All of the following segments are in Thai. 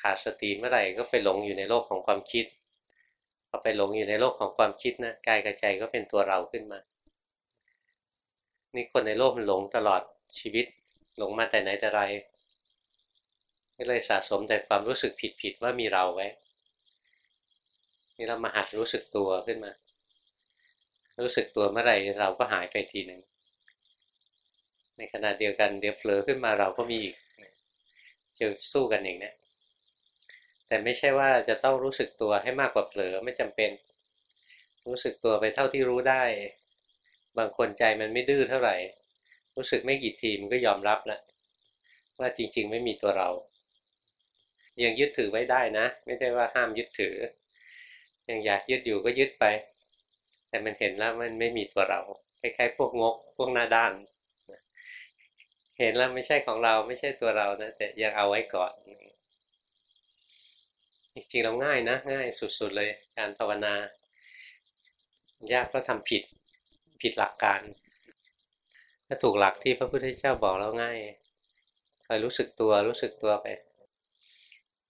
ขาดสติเมื่อไหร่ก็ไปหลงอยู่ในโลกของความคิดพอไปหลงอยู่ในโลกของความคิดนะกายกับใจก็เป็นตัวเราขึ้นมา นี่คนในโลกมันหลงตลอดชีวิต หลงมาแต่ไหนแต่ไรก็เลยสะสมแต่ความรู้สึกผิดๆว่ามีเราไว้ นี่เรามาหัดรู้สึกตัวขึ้นมา รู้สึกตัวเมื่อไหร่เราก็หายไปทีหนึ่งในขณะเดียวกันเดี๋ยวเผลอขึ้นมาเราก็มีอีกจะสู้กันเองเนะ แต่ไม่ใช่ว่าจะต้องรู้สึกตัวให้มากกว่าเผลอไม่จำเป็น รู้สึกตัวไปเท่าที่รู้ได้ บางคนใจมันไม่ดื้อเท่าไหร่ รู้สึกไม่กี่ทีมันก็ยอมรับแล้วว่าจริง ๆ ไม่มีตัวเรา ยังยึดถือไว้ได้นะ ไม่ได้ว่าห้ามยึดถือ ยังอยากยึดอยู่ก็ยึดไป แต่มันเห็นแล้วมันไม่มีตัวเราคล้ายๆพวกงก พวกหน้าด้านเห็นแล้วไม่ใช่ของเราไม่ใช่ตัวเรานะแต่ยังเอาไว้ก่อน จริงๆเราง่ายนะ ง่ายสุดๆเลยการภาวนา ยากเพราะทำผิดผิดหลักการถ้าถูกหลักที่พระพุทธเจ้าบอกแล้วง่ายคอยรู้สึกตัวรู้สึกตัวไป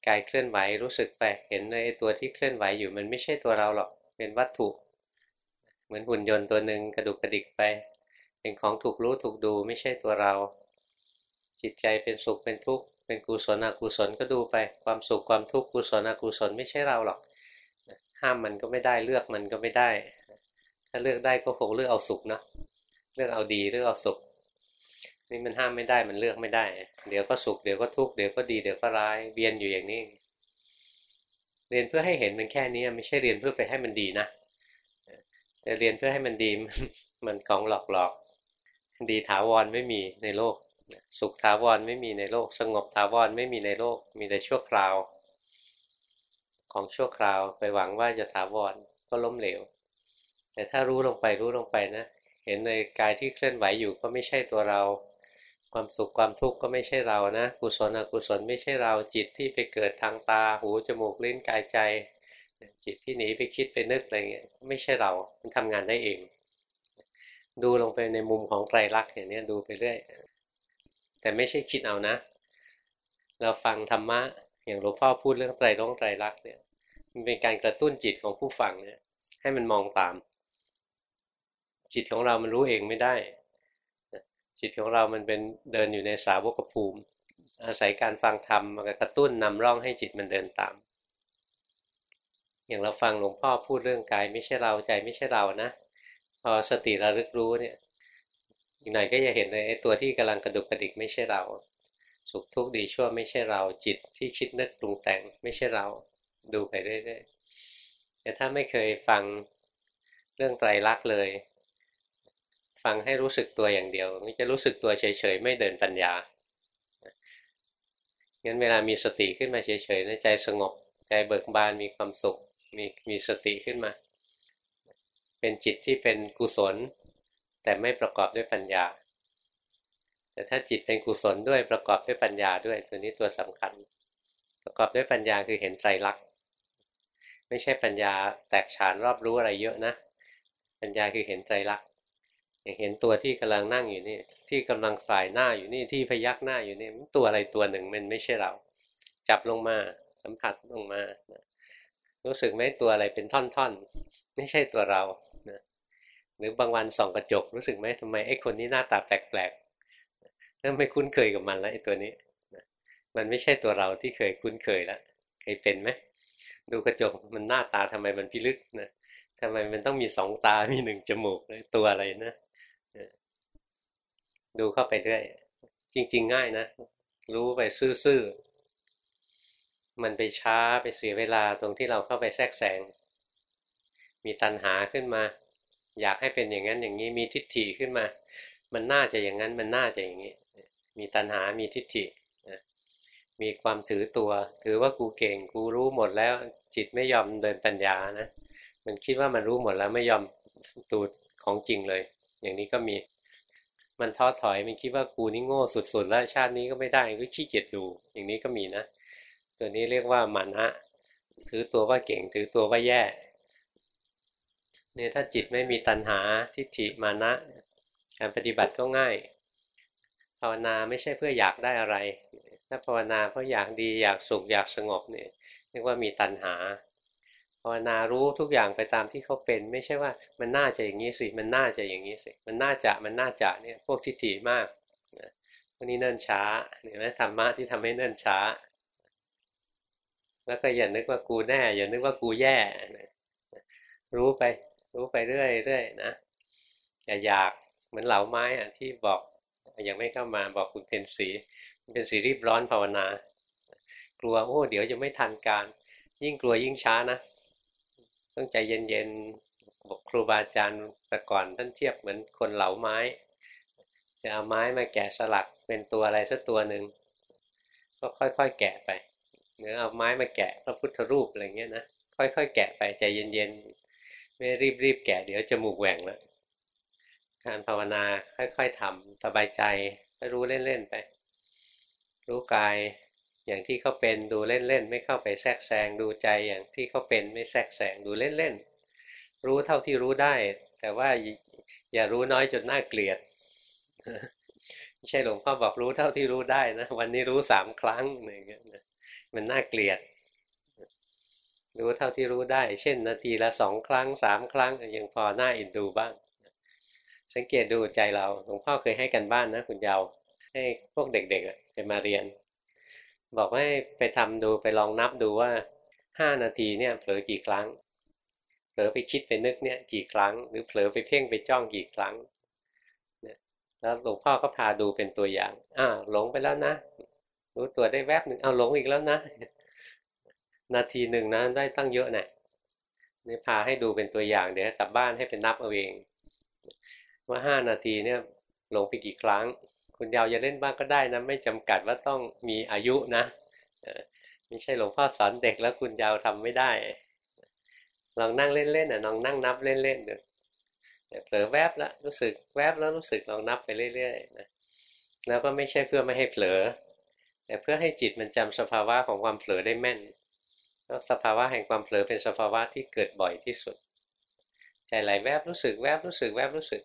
กายเคลื่อนไหวรู้สึกไปเห็นในตัวที่เคลื่อนไหวอยู่มันไม่ใช่ตัวเราหรอกเป็นวัตถุ เหมือนหุ่นยนต์ตัวหนึ่งกระดุกกระดิกไป เป็นของถูกรู้ถูกดูไม่ใช่ตัวเรา จิตใจเป็นสุขเป็นทุกข์ เป็นกุศลอกุศลก็ดูไปความสุขความทุกข์กุศลอกุศลไม่ใช่เราหรอก ห้ามมันก็ไม่ได้เลือกมันก็ไม่ได้ ถ้าเลือกได้ก็คงเลือกเอาสุขนะเลือกเอาดีเลือกเอาสุข นี่มันห้ามไม่ได้มันเลือกไม่ได้ เดี๋ยวก็สุขเดี๋ยวก็ทุกข์เดี๋ยวก็ดีเดี๋ยวก็ร้ายเวียนอยู่อย่างนี้ เรียนเพื่อให้เห็นมันแค่นี้ไม่ใช่เรียนเพื่อไปให้มันดีนะแต่เรียนเพื่อให้มันดีมันของหลอกหลอกดีถาวรไม่มีในโลก สุขถาวรไม่มีในโลก สงบถาวรไม่มีในโลก มีแต่ชั่วคราว ของชั่วคราวไปหวังว่าจะถาวรก็ล้มเหลว แต่ถ้ารู้ลงไปรู้ลงไปนะ เห็นในกายที่เคลื่อนไหวอยู่ก็ไม่ใช่ตัวเรา ความสุขความทุกข์ก็ไม่ใช่เรานะ กุศลอกุศลไม่ใช่เรา จิตที่ไปเกิดทางตา หู จมูก ลิ้น กายใจ จิตที่หนีไปคิดไปนึกอะไรเงี้ย ไม่ใช่เรา มันทำงานได้เองดูลงไปในมุมของไตรลักษณ์อย่างนี้ดูไปเรื่อย แต่ไม่ใช่คิดเอานะ เราฟังธรรมะ อย่างหลวงพ่อพูดเรื่องไตรลงไตรลักษณ์เนี่ย มันเป็นการกระตุ้นจิตของผู้ฟังเนี่ย ให้มันมองตาม จิตของเรามันรู้เองไม่ได้ จิตของเรามันเป็นเดินอยู่ในสาวกภูมิ อาศัยการฟังธรรมมากระตุ้นนำร่องให้จิตมันเดินตาม อย่างเราฟังหลวงพ่อพูดเรื่องกายไม่ใช่เราใจไม่ใช่เรานะ พอสติระลึกรู้เนี่ย อีกหน่อยก็จะเห็นเลยไอ้ตัวที่กำลังกระดุกกระดิกไม่ใช่เรา สุขทุกข์ดีชั่วไม่ใช่เรา จิตที่คิดนึกปรุงแต่งไม่ใช่เรา ดูไปเรื่อยๆแต่ถ้าไม่เคยฟังเรื่องไตรลักษณ์เลย ฟังให้รู้สึกตัวอย่างเดียวมันจะรู้สึกตัวเฉยๆไม่เดินปัญญางั้นเวลามีสติขึ้นมาเฉยๆนะใจสงบ ใจเบิกบานมีความสุขมีมีสติขึ้นมา เป็นจิตที่เป็นกุศล แต่ไม่ประกอบด้วยปัญญา แต่ถ้าจิตเป็นกุศลด้วยประกอบด้วยปัญญาด้วยตัวนี้ตัวสำคัญ ประกอบด้วยปัญญาคือเห็นไตรลักษณ์ไม่ใช่ปัญญาแตกฉานรอบรู้อะไรเยอะนะ ปัญญาคือเห็นไตรลักษณ์อย่างเห็นตัวที่กำลังนั่งอยู่นี่ที่กำลังสายหน้าอยู่นี่ที่พยักหน้าอยู่นี่ตัวอะไรตัวหนึ่งมันไม่ใช่เรา จับลงมาสัมผัสลงมา รู้สึกไหมตัวอะไรเป็นท่อนๆ ไม่ใช่ตัวเรา หรือบางวันส่องกระจกรู้สึกไหมทำไมไอ้คนนี้หน้าตาแปลกๆเริ่มไม่คุ้นเคยกับมันแล้วไอ้ตัวนี้มันไม่ใช่ตัวเราที่เคยคุ้นเคยแล้วเคยเป็นไหมดูกระจกมันหน้าตาทำไมมันพิลึกนะทำไมมันต้องมีสองตามีหนึ่งจมูกตัวอะไรนะดูเข้าไปด้วยจริง ๆ ง่ายนะ รู้ไปซื่อๆมันไปช้าไปเสียเวลาตรงที่เราเข้าไปแทรกแซงมีตัณหาขึ้นมา อยากให้เป็นอย่างนั้นอย่างนี้มีทิฏฐิขึ้นมา มันน่าจะอย่างนั้นมันน่าจะอย่างนี้ มีตัณหา มีทิฏฐิมีความถือตัว ถือว่ากูเก่งกูรู้หมดแล้วจิตไม่ยอมเดินปัญญานะ มันคิดว่ามันรู้หมดแล้วไม่ยอมตูดของจริงเลย อย่างนี้ก็มี มันท้อถอยมันคิดว่ากูนี่โง่สุดๆ แล้วชาตินี้ก็ไม่ได้ก็ขี้เกียจดู อย่างนี้ก็มีนะ ตัวนี้เรียกว่ามานะถือตัวว่าเก่งถือตัวว่าแย่ เนี่ยถ้าจิตไม่มีตัณหาทิฏฐิมานะ การปฏิบัติก็ง่าย ภาวนาไม่ใช่เพื่ออยากได้อะไร ถ้าภาวนาเพราะอยากดีอยากสุขอยากสงบเนี่ยเรียกว่ามีตัณหา ภาวนารู้ทุกอย่างไปตามที่เขาเป็น ไม่ใช่ว่ามันน่าจะอย่างนี้สิ มันน่าจะอย่างนี้สิ มันน่าจะมันน่าจะเนี่ยพวกทิฏฐิมากพวกนี้เนิ่นช้าเห็นไหมธรรมะที่ทำให้เนิ่นช้า แล้วก็อย่านึกว่ากูแน่ อย่านึกว่ากูแย่ รู้ไป รู้ไปเรื่อยเรื่อยนะอย่าอยากเหมือนเหลาไม้อะที่บอกยังไม่เข้ามาบอกคุณเพนสีเป็นสีรีบร้อนภาวนา กลัวโอ้เดี๋ยวจะไม่ทันการ ยิ่งกลัวยิ่งช้านะต้องใจเย็นๆบอกครูบาอาจารย์แต่ก่อนท่านเทียบเหมือนคนเหลาไม้ จะเอาไม้มาแกะสลักเป็นตัวอะไรสักตัวหนึ่งก็ค่อยๆแกะไปหรือเอาไม้มาแกะพระพุทธรูปอะไรเงี้ยนะค่อยๆแกะไปใจเย็นๆ ไม่รีบๆแกะเดี๋ยวจมูกแหว่งแล้วการภาวนาค่อยๆทำสบายใจก็รู้เล่นๆไป รู้กายอย่างที่เขาเป็นดูเล่นๆไม่เข้าไปแทรกแซงดูใจอย่างที่เขาเป็นไม่แทรกแซงดูเล่นๆรู้เท่าที่รู้ได้ แต่ว่าอย่ารู้น้อยจนน่าเกลียดไม่ใช่หลวงพ่อบอกรู้เท่าที่รู้ได้นะวันนี้รู้สามครั้งอย่างเงี้ยมันน่าเกลียด รู้เท่าที่รู้ได้ เช่น นาทีละสองครั้งสามครั้งยังพอหน้าอินดูบ้าง สังเกตดูใจเราหลวงพ่อเคยให้กันบ้านนะคุณเยาวให้พวกเด็กๆไปมาเรียน บอกให้ไปทำดูไปลองนับดูว่าห้านาทีเนี่ยเผลอกี่ครั้ง เผลอไปคิดไปนึกเนี่ยกี่ครั้ง หรือเผลอไปเพ่งไปจ้องกี่ครั้งแล้วหลวงพ่อก็พาดูเป็นตัวอย่างอ้าหลงไปแล้วนะ รู้ตัวได้แวบหนึ่งเอาหลงอีกแล้วนะ นาทีหนึ่งนะได้ตั้งเยอะนะนี่พาให้ดูเป็นตัวอย่างเดี๋ยวกลับบ้านให้เป็นนับเอาเอง ว่าห้านาทีเนี่ยลงไปกี่ครั้ง คุณยาวจะเล่นบ้างก็ได้นะ ไม่จำกัดว่าต้องมีอายุนะไม่ใช่หลวงพ่อสอนเด็กแล้วคุณยาวทำไม่ได้ลองนั่งเล่นๆนะลองนั่งนับเล่นๆดูเผลอแวบแล้วรู้สึกแวบแล้วรู้สึกลองนับไปเรื่อยๆนะแล้วก็ไม่ใช่เพื่อไม่ให้เผลอ แต่เพื่อให้จิตมันจำสภาวะของความเผลอได้แม่น แล้วสภาวะแห่งความเผลอเป็นสภาวะที่เกิดบ่อยที่สุด ใจไหลแวบรู้สึกแวบรู้สึกแวบรู้สึก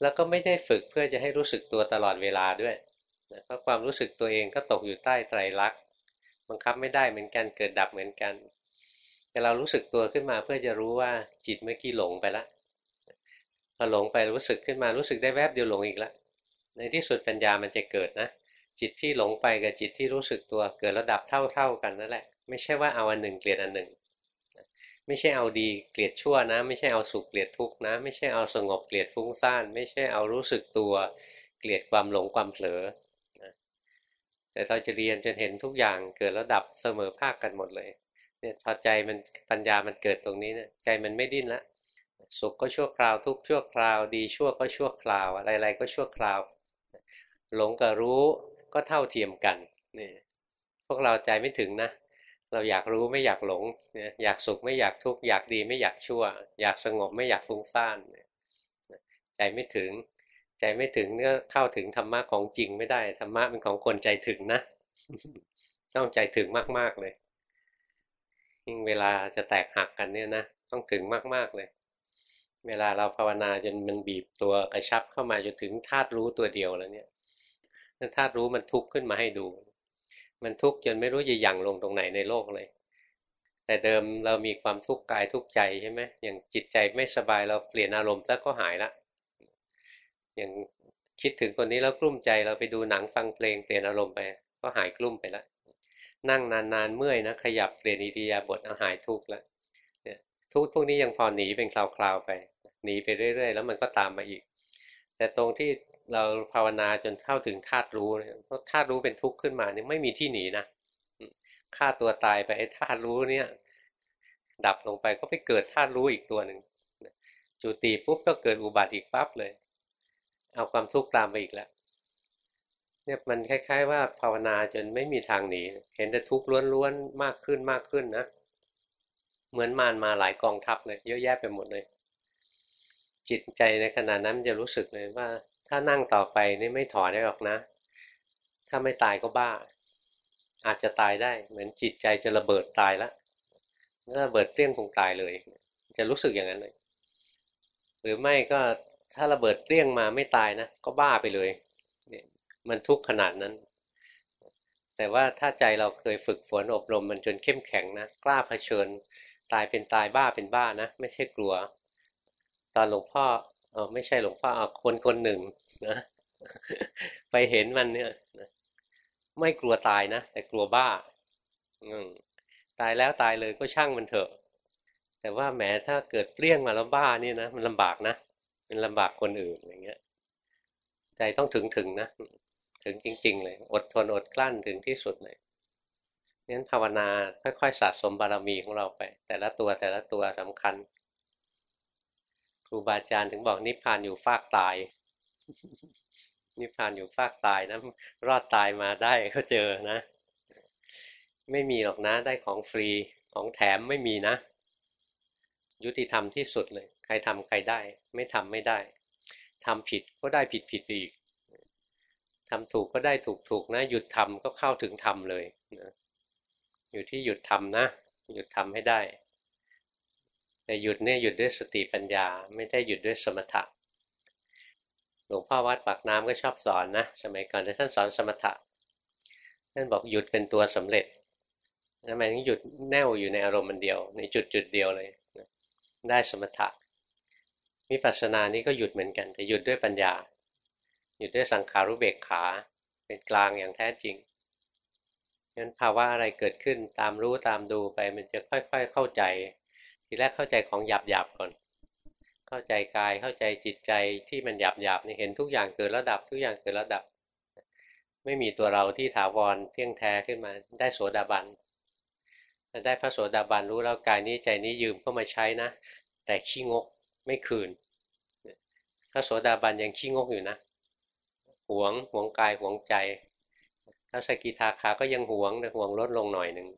แล้วก็ไม่ได้ฝึกเพื่อจะให้รู้สึกตัวตลอดเวลาด้วยเพราะความรู้สึกตัวเองก็ตกอยู่ใต้ไตรลักษณ์บังคับไม่ได้เหมือนกันเกิดดับเหมือนกัน แต่เรารู้สึกตัวขึ้นมาเพื่อจะรู้ว่าจิตเมื่อกี้หลงไปแล้วพอหลงไปรู้สึกขึ้นมารู้สึกได้แวบเดียวหลงอีกแล้วในที่สุดปัญญามันจะเกิดนะ จิตที่หลงไปกับจิตที่รู้สึกตัวเกิดระดับเท่าๆกันนั่นแหละ ไม่ใช่ว่าเอาอันหนึ่งเกลียดอันหนึ่ง ไม่ใช่เอาดีเกลียดชั่วนะ ไม่ใช่เอาสุขเกลียดทุกนะ ไม่ใช่เอาสงบเกลียดฟุ้งซ่าน ไม่ใช่เอารู้สึกตัวเกลียดความหลงความเผลอแต่เราจะเรียนจนเห็นทุกอย่างเกิดระดับเสมอภาคกันหมดเลยเนี่ยพอใจมันปัญญามันเกิดตรงนี้เนี่ยใจมันไม่ดิ้นละสุขก็ชั่วคราวทุกชั่วคราว ดีชั่วก็ชั่วคราว อะไรๆก็ชั่วคราว หลงกับรู้ก็เท่าเทียมกันนี่พวกเราใจไม่ถึงนะ เราอยากรู้ไม่อยากหลง อยากสุขไม่อยากทุกข์อยากดีไม่อยากชั่ว อยากสงบไม่อยากฟุ้งซ่านใจไม่ถึง ใจไม่ถึงเนี่ยเข้าถึงธรรมะของจริงไม่ได้ธรรมะเป็นของคนใจถึงนะ ต้องใจถึงมากๆเลยยิ่งเวลาจะแตกหักกันเนี่ยนะต้องถึงมากๆเลย เวลาเราภาวนาจนมันบีบตัวกระชับเข้ามาจนถึงธาตุรู้ตัวเดียวแล้วเนี่ยธาตุรู้มันทุกข์ขึ้นมาให้ดู มันทุกข์จนไม่รู้จะยั่งลงตรงไหนในโลกเลย แต่เดิมเรามีความทุกข์กายทุกข์ใจใช่ไหมอย่างจิตใจไม่สบายเราเปลี่ยนอารมณ์ซะก็หายละอย่างคิดถึงคนนี้แล้วกลุ้มใจเราไปดูหนังฟังเพลงเปลี่ยนอารมณ์ไป ก็หายกลุ้มไปล้วนั่งนานๆเมื่อยนะขยับเปลี่ยนอิริยาบถหายทุกข์แล้วทุกทุกนี้ยังพอหนีเป็นคราวๆไป หนีไปเรื่อย ๆ แล้วมันก็ตามมาอีก แต่ตรงที่ เราภาวนาจนเข้าถึงธาตุรู้เพราะธาตุรู้เป็นทุกข์ขึ้นมาเนี่ยไม่มีที่หนีนะฆ่าตัวตายไปไอ้ธาตุรู้เนี่ย ดับลงไปก็ไปเกิดธาตุรู้อีกตัวหนึ่งจุติปุ๊บก็เกิดอุบัติอีกปั๊บเลย เอาความทุกข์ตามไปอีกแล้วเนี่ยมันคล้าย ๆ ว่าภาวนาจนไม่มีทางหนีเห็นแต่ทุกข์ล้วนๆมากขึ้นมากขึ้นนะเหมือนมารมาหลายกองทัพเลยเยอะแยะไปหมดเลย จิตใจในขณะนั้นจะรู้สึกเลยว่า ถ้านั่งต่อไปนี่ไม่ถอนได้หรอกนะ ถ้าไม่ตายก็บ้า อาจจะตายได้ เหมือนจิตใจจะระเบิดตายแล้วถ้าระเบิดเปรี้ยงคงตายเลย จะรู้สึกอย่างนั้นเลย หรือไม่ก็ถ้าระเบิดเปรี้ยงมาไม่ตายนะ ก็บ้าไปเลยมันทุกข์ขนาดนั้น แต่ว่าถ้าใจเราเคยฝึกฝนอบรมมันจนเข้มแข็งนะ กล้าเผชิญ ตายเป็นตายบ้าเป็นบ้านะ ไม่ใช่กลัว ตอนหลวงพ่อ เออไม่ใช่หลวงพ่อเอาคนคนหนึ่งนะไปเห็นมันเนี่ยไม่กลัวตายนะแต่กลัวบ้าอืตายแล้วตายเลยก็ช่างมันเถอะ แต่ว่าแหมถ้าเกิดเปรี้ยงมาแล้วบ้านี่นะมันลำบากนะมันลำบากคนอื่นอย่างเงี้ยใจต้องถึงถึงนะถึงจริง ๆ เลย อดทนอดกลั้นถึงที่สุดเลยงั้นภาวนาค่อยๆสะสมบารมีของเราไป แต่ละตัวแต่ละตัวสำคัญ ครูบาอาจารย์ถึงบอกนิพพานอยู่ฟากตาย นิพพานอยู่ฟากตายนะรอดตายมาได้ก็เจอนะ ไม่มีหรอกนะได้ของฟรีของแถมไม่มีนะ ยุติธรรมที่สุดเลย ใครทำใครได้ ไม่ทำไม่ได้ทำผิดก็ได้ผิดผิดอีกทำถูกก็ได้ถูกถูกนะ หยุดทำก็เข้าถึงธรรมเลยนะอยู่ที่หยุดทำนะ หยุดทำให้ได้ แต่หยุดเนี่ยหยุดด้วยสติปัญญา ไม่ได้หยุดด้วยสมถะหลวงพ่อวัดปากน้ำก็ชอบสอนนะสมัยก่อนแต่ท่านสอนสมถะท่านบอกหยุดเป็นตัวสำเร็จทำไมถึงหยุดแน่วอยู่ในอารมณ์มันเดียว ในจุดจุดเดียวเลยได้สมถะมิปัสสนานี้ก็หยุดเหมือนกัน แต่หยุดด้วยปัญญา หยุดด้วยสังขารุเบกขา เป็นกลางอย่างแท้จริงงั้นภาวะอะไรเกิดขึ้นตามรู้ตามดูไปมันจะค่อย ๆเข้าใจ ทีแรกเข้าใจของหยาบๆก่อน เข้าใจกายเข้าใจจิตใจที่มันหยาบๆนี่เห็นทุกอย่างเกิดระดับทุกอย่างเกิดระดับ ไม่มีตัวเราที่ถาวรเที่ยงแท้ขึ้นมาได้โสดาบันได้พระโสดาบันรู้แล้วกายนี้ใจนี้ยืมเข้ามาใช้นะ แต่ขี้งกไม่คืน พระโสดาบันยังขี้งกอยู่นะหวงหวงกายหวงใจถ้าสกิทาคาก็ยังหวงแต่หวงลดลงหน่อยหนึ่ง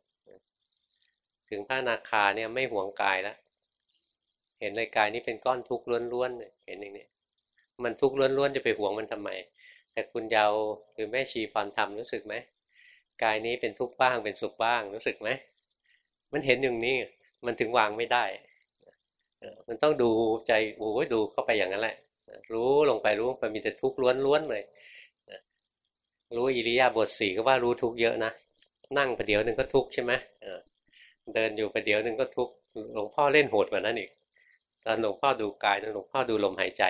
ถึงพระนาคาเนี่ยไม่หวงกายแล้วเห็นเลยกายนี้เป็นก้อนทุกข์ล้วนๆเห็นอย่างนี้มันทุกข์ล้วนๆจะไปหวงมันทำไม แต่คุณเยาหรือแม่ชีพรธรรมรู้สึกไหมกายนี้เป็นทุกข์บ้างเป็นสุขบ้างรู้สึกไหมมันเห็นอย่างนี้มันถึงวางไม่ได้มันต้องดูใจโอ้ยดูเข้าไปอย่างนั้นแหละ รู้ลงไปรู้ไปมีแต่ทุกข์ล้วนๆเลยรู้อิริยาบถสี่ก็ว่ารู้ทุกเยอะนะนั่งประเดี๋ยวหนึ่งก็ทุกใช่ไหม เดินอยู่ประเดี๋ยวหนึ่งก็ทุกหลวงพ่อเล่นโหดกว่านั้นอีกตอนหลวงพ่อดูกายหลวงพ่อดูลมหายใจ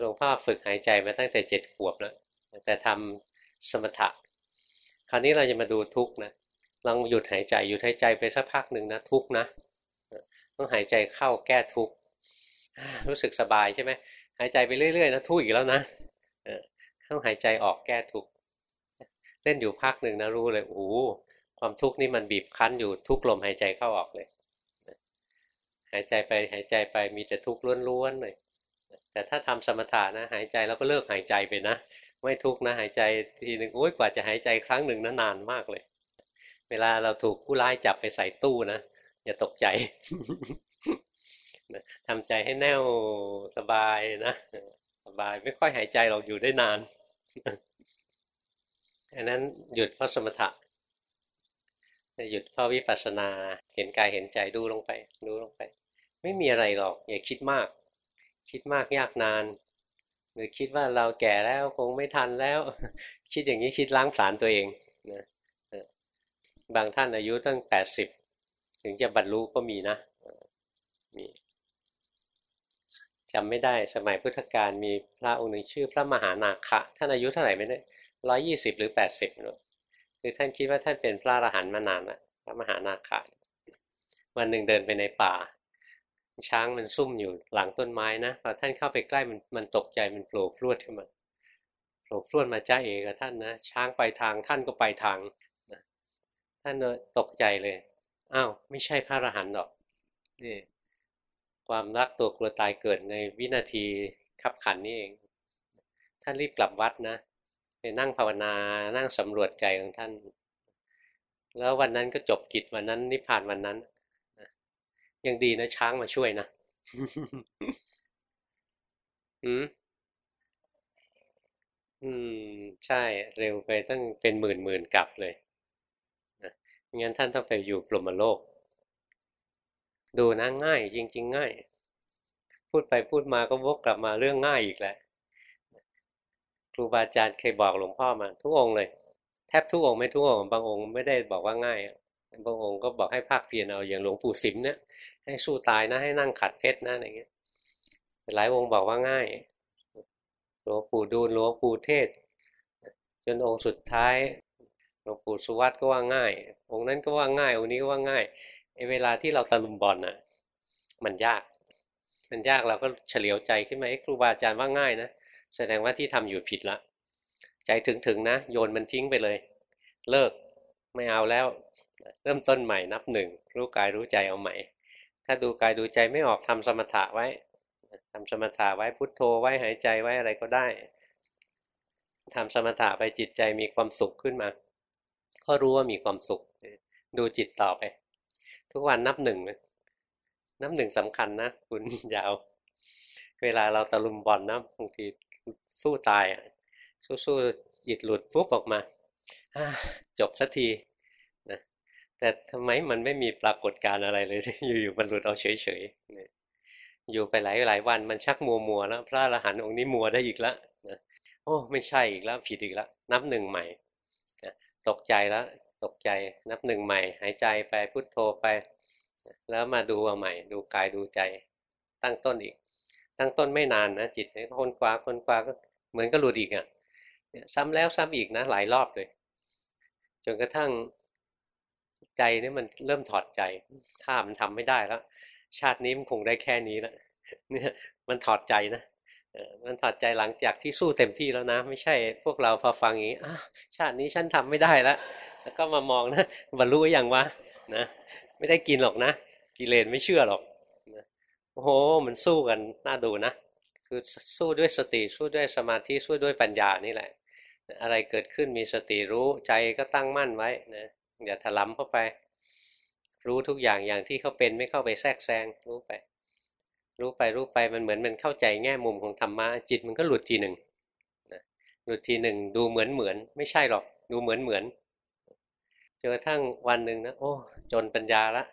หลวงพ่อฝึกหายใจมาตั้งแต่เจ็ดขวบแล้วแต่ทำสมถะคราวนี้เราจะมาดูทุกนะลองหยุดหายใจหยุดหายใจไปสักพักหนึ่งนะทุกนะต้องหายใจเข้าแก้ทุกรู้สึกสบายใช่ไหมหายใจไปเรื่อยๆนะทุกอีกแล้วนะต้องหายใจออกแก้ทุกเล่นอยู่พักหนึ่งนะรู้เลยโอ้ ความทุกข์นี่มันบีบคั้นอยู่ทุกลมหายใจเข้าออกเลย หายใจไปหายใจไปมีแต่ทุกข์ล้วนๆเลย แต่ถ้าทำสมถะนะ หายใจแล้วก็เลิกหายใจไปนะ ไม่ทุกข์นะ หายใจทีหนึ่งโอ้ยกว่าจะหายใจครั้งหนึ่งนะนานมากเลย เวลาเราถูกผู้ร้ายจับไปใส่ตู้นะอย่าตกใจทำใจให้แน่วสบายนะสบายไม่ค่อยหายใจเราอยู่ได้นานอันนั้นหยุดเพราะสมถะ หยุดเพราวิปัสสนา เห็นกายเห็นใจดูลงไป ดูลงไป ไม่มีอะไรหรอก อย่าคิดมาก คิดมากยากนาน หรือคิดว่าเราแก่แล้วคงไม่ทันแล้ว คิดอย่างนี้คิดล้างผลาญตัวเองนะบางท่านอายุตั้งแปดสิบถึงจะบรรลุก็มีนะมีจำไม่ได้สมัยพุทธกาลมีพระองค์หนึ่งชื่อพระมหานาคะ ท่านอายุเท่าไหร่ไม่ได้ร้อยี่สิบหรือแปดสิบเนอะ คือท่านคิดว่าท่านเป็นพระอรหันต์มานานและพระมหานาคาวันหนึ่งเดินไปในป่า ช้างมันซุ่มอยู่หลังต้นไม้นะพอท่านเข้าไปใกล้มันมันตกใจมันโผล่พรวดขึ้นมาโผล่พรวดมาจ้าเอกกับท่านนะช้างไปทางท่านก็ไปทางนะท่านตกใจเลยอ้าวไม่ใช่พระอรหันต์หรอกนี่ความรักตัวกลัวตายเกิดในวินาทีขับขันนี่เอง ท่านรีบกลับวัดนะ นั่งภาวนา นั่งสำรวจใจของท่าน แล้ววันนั้นก็จบกิจวันนั้น นิพพานวันนั้นยังดีนะช้างมาช่วยนะอืมอืม ใช่ เร็วไปตั้งเป็นหมื่นหมื่นกลับเลยนะงั้นท่านต้องไปอยู่ปรมโลก ดูนะง่าย จริง ๆ ง่าย พูดไปพูดมาก็วกกลับมาเรื่องง่ายอีกแหล้ว ครูบาอาจารย์เคยบอกหลวงพ่อมาทุกองเลย แทบทุกองค์ไม่ทุกองค์บางองค์ไม่ได้บอกว่าง่ายบางองค์ก็บอกให้ภาคเพียรเอาอย่างหลวงปู่สิมเนี่ยให้สู้ตายนะให้นั่งขัดเพชรนะอะไรเงี้ยหลายองค์บอกว่าง่าย หลวงปู่ดูลหลวงปู่เทศ จนองค์สุดท้ายหลวงปู่สุวัตก็ว่าง่าย องค์นั้นก็ว่าง่าย องค์นี้ก็ว่าง่ายไอเวลาที่เราตะลุมบอลน่ะมันยาก มันยากเราก็เฉลียวใจขึ้นมาไอ้ครูบาอาจารย์ว่าง่ายนะ แสดงว่าที่ทำอยู่ผิดละ ใจถึงๆนะ โยนมันทิ้งไปเลย เลิกไม่เอาแล้ว เริ่มต้นใหม่นับหนึ่งรู้กายรู้ใจเอาใหม่ ถ้าดูกายดูใจไม่ออกทำสมถะไว้ทำสมถะไว้พุทโธไว้หายใจไว้อะไรก็ได้ทำสมถะไปจิตใจมีความสุขขึ้นมา ก็รู้ว่ามีความสุข ดูจิตต่อไป ทุกวันนับหนึ่งนับหนึ่งสำคัญนะ คุณยาว เวลาเราตะลุมบอลนะบางที สู้ตาย สู้ๆจิตหลุดปุ๊บออกมาจบสักทีนะแต่ทำไมมันไม่มีปรากฏการอะไรเลย อยู่ๆมันหลุดเอาเฉยๆอยู่ไปหลายหลายวันมันชักมัวมัวแล้ว พระอรหันต์องค์นี้มัวได้อีกแล้วนะโอ้ไม่ใช่อีกแล้วผิดอีกแล้วนับหนึ่งใหม่ตกใจแล้วตกใจนับหนึ่งใหม่ หายใจไปพุโทโธไป แล้วมาดูเอาใหม่ ดูกายดูใจตั้งต้นอีก ตั้งต้นไม่นานนะจิตคนคว้าคนคว้าก็เหมือนก็หลุดอีกอะซ้ำแล้วซ้ำอีกนะหลายรอบเลย จนกระทั่งใจนี่มันเริ่มถอดใจถ้ามันทำไม่ได้แล้ว ชาตินี้มันคงได้แค่นี้แล้วเนี่ยมันถอดใจนะมันถอดใจหลังจากที่สู้เต็มที่แล้วนะ ไม่ใช่พวกเราพอฟังอย่างนี้ชาตินี้ฉันทำไม่ได้แล้วแล้วก็มามองนะบรรลุอยังวะนะ ไม่ได้กินหรอกนะ กิเลสไม่เชื่อหรอก โอ้โห มันสู้กันน่าดูนะคือสู้ด้วยสติสู้ด้วยสมาธิสู้ด้วยปัญญานี่แหละ อะไรเกิดขึ้นมีสติรู้ใจก็ตั้งมั่นไว้นะอย่าถลำเข้าไป รู้ทุกอย่างอย่างที่เขาเป็นไม่เข้าไปแทรกแซงรู้ไป รู้ไปรู้ไปมันเหมือนมันเข้าใจแง่มุมของธรรมะจิตมันก็หลุดทีหนึ่งนะหลุดทีหนึ่งดูเหมือนเหมือนไม่ใช่หรอกดูเหมือนเหมือนจนกระทั่งวันหนึ่งนะโอ้จนปัญญาละ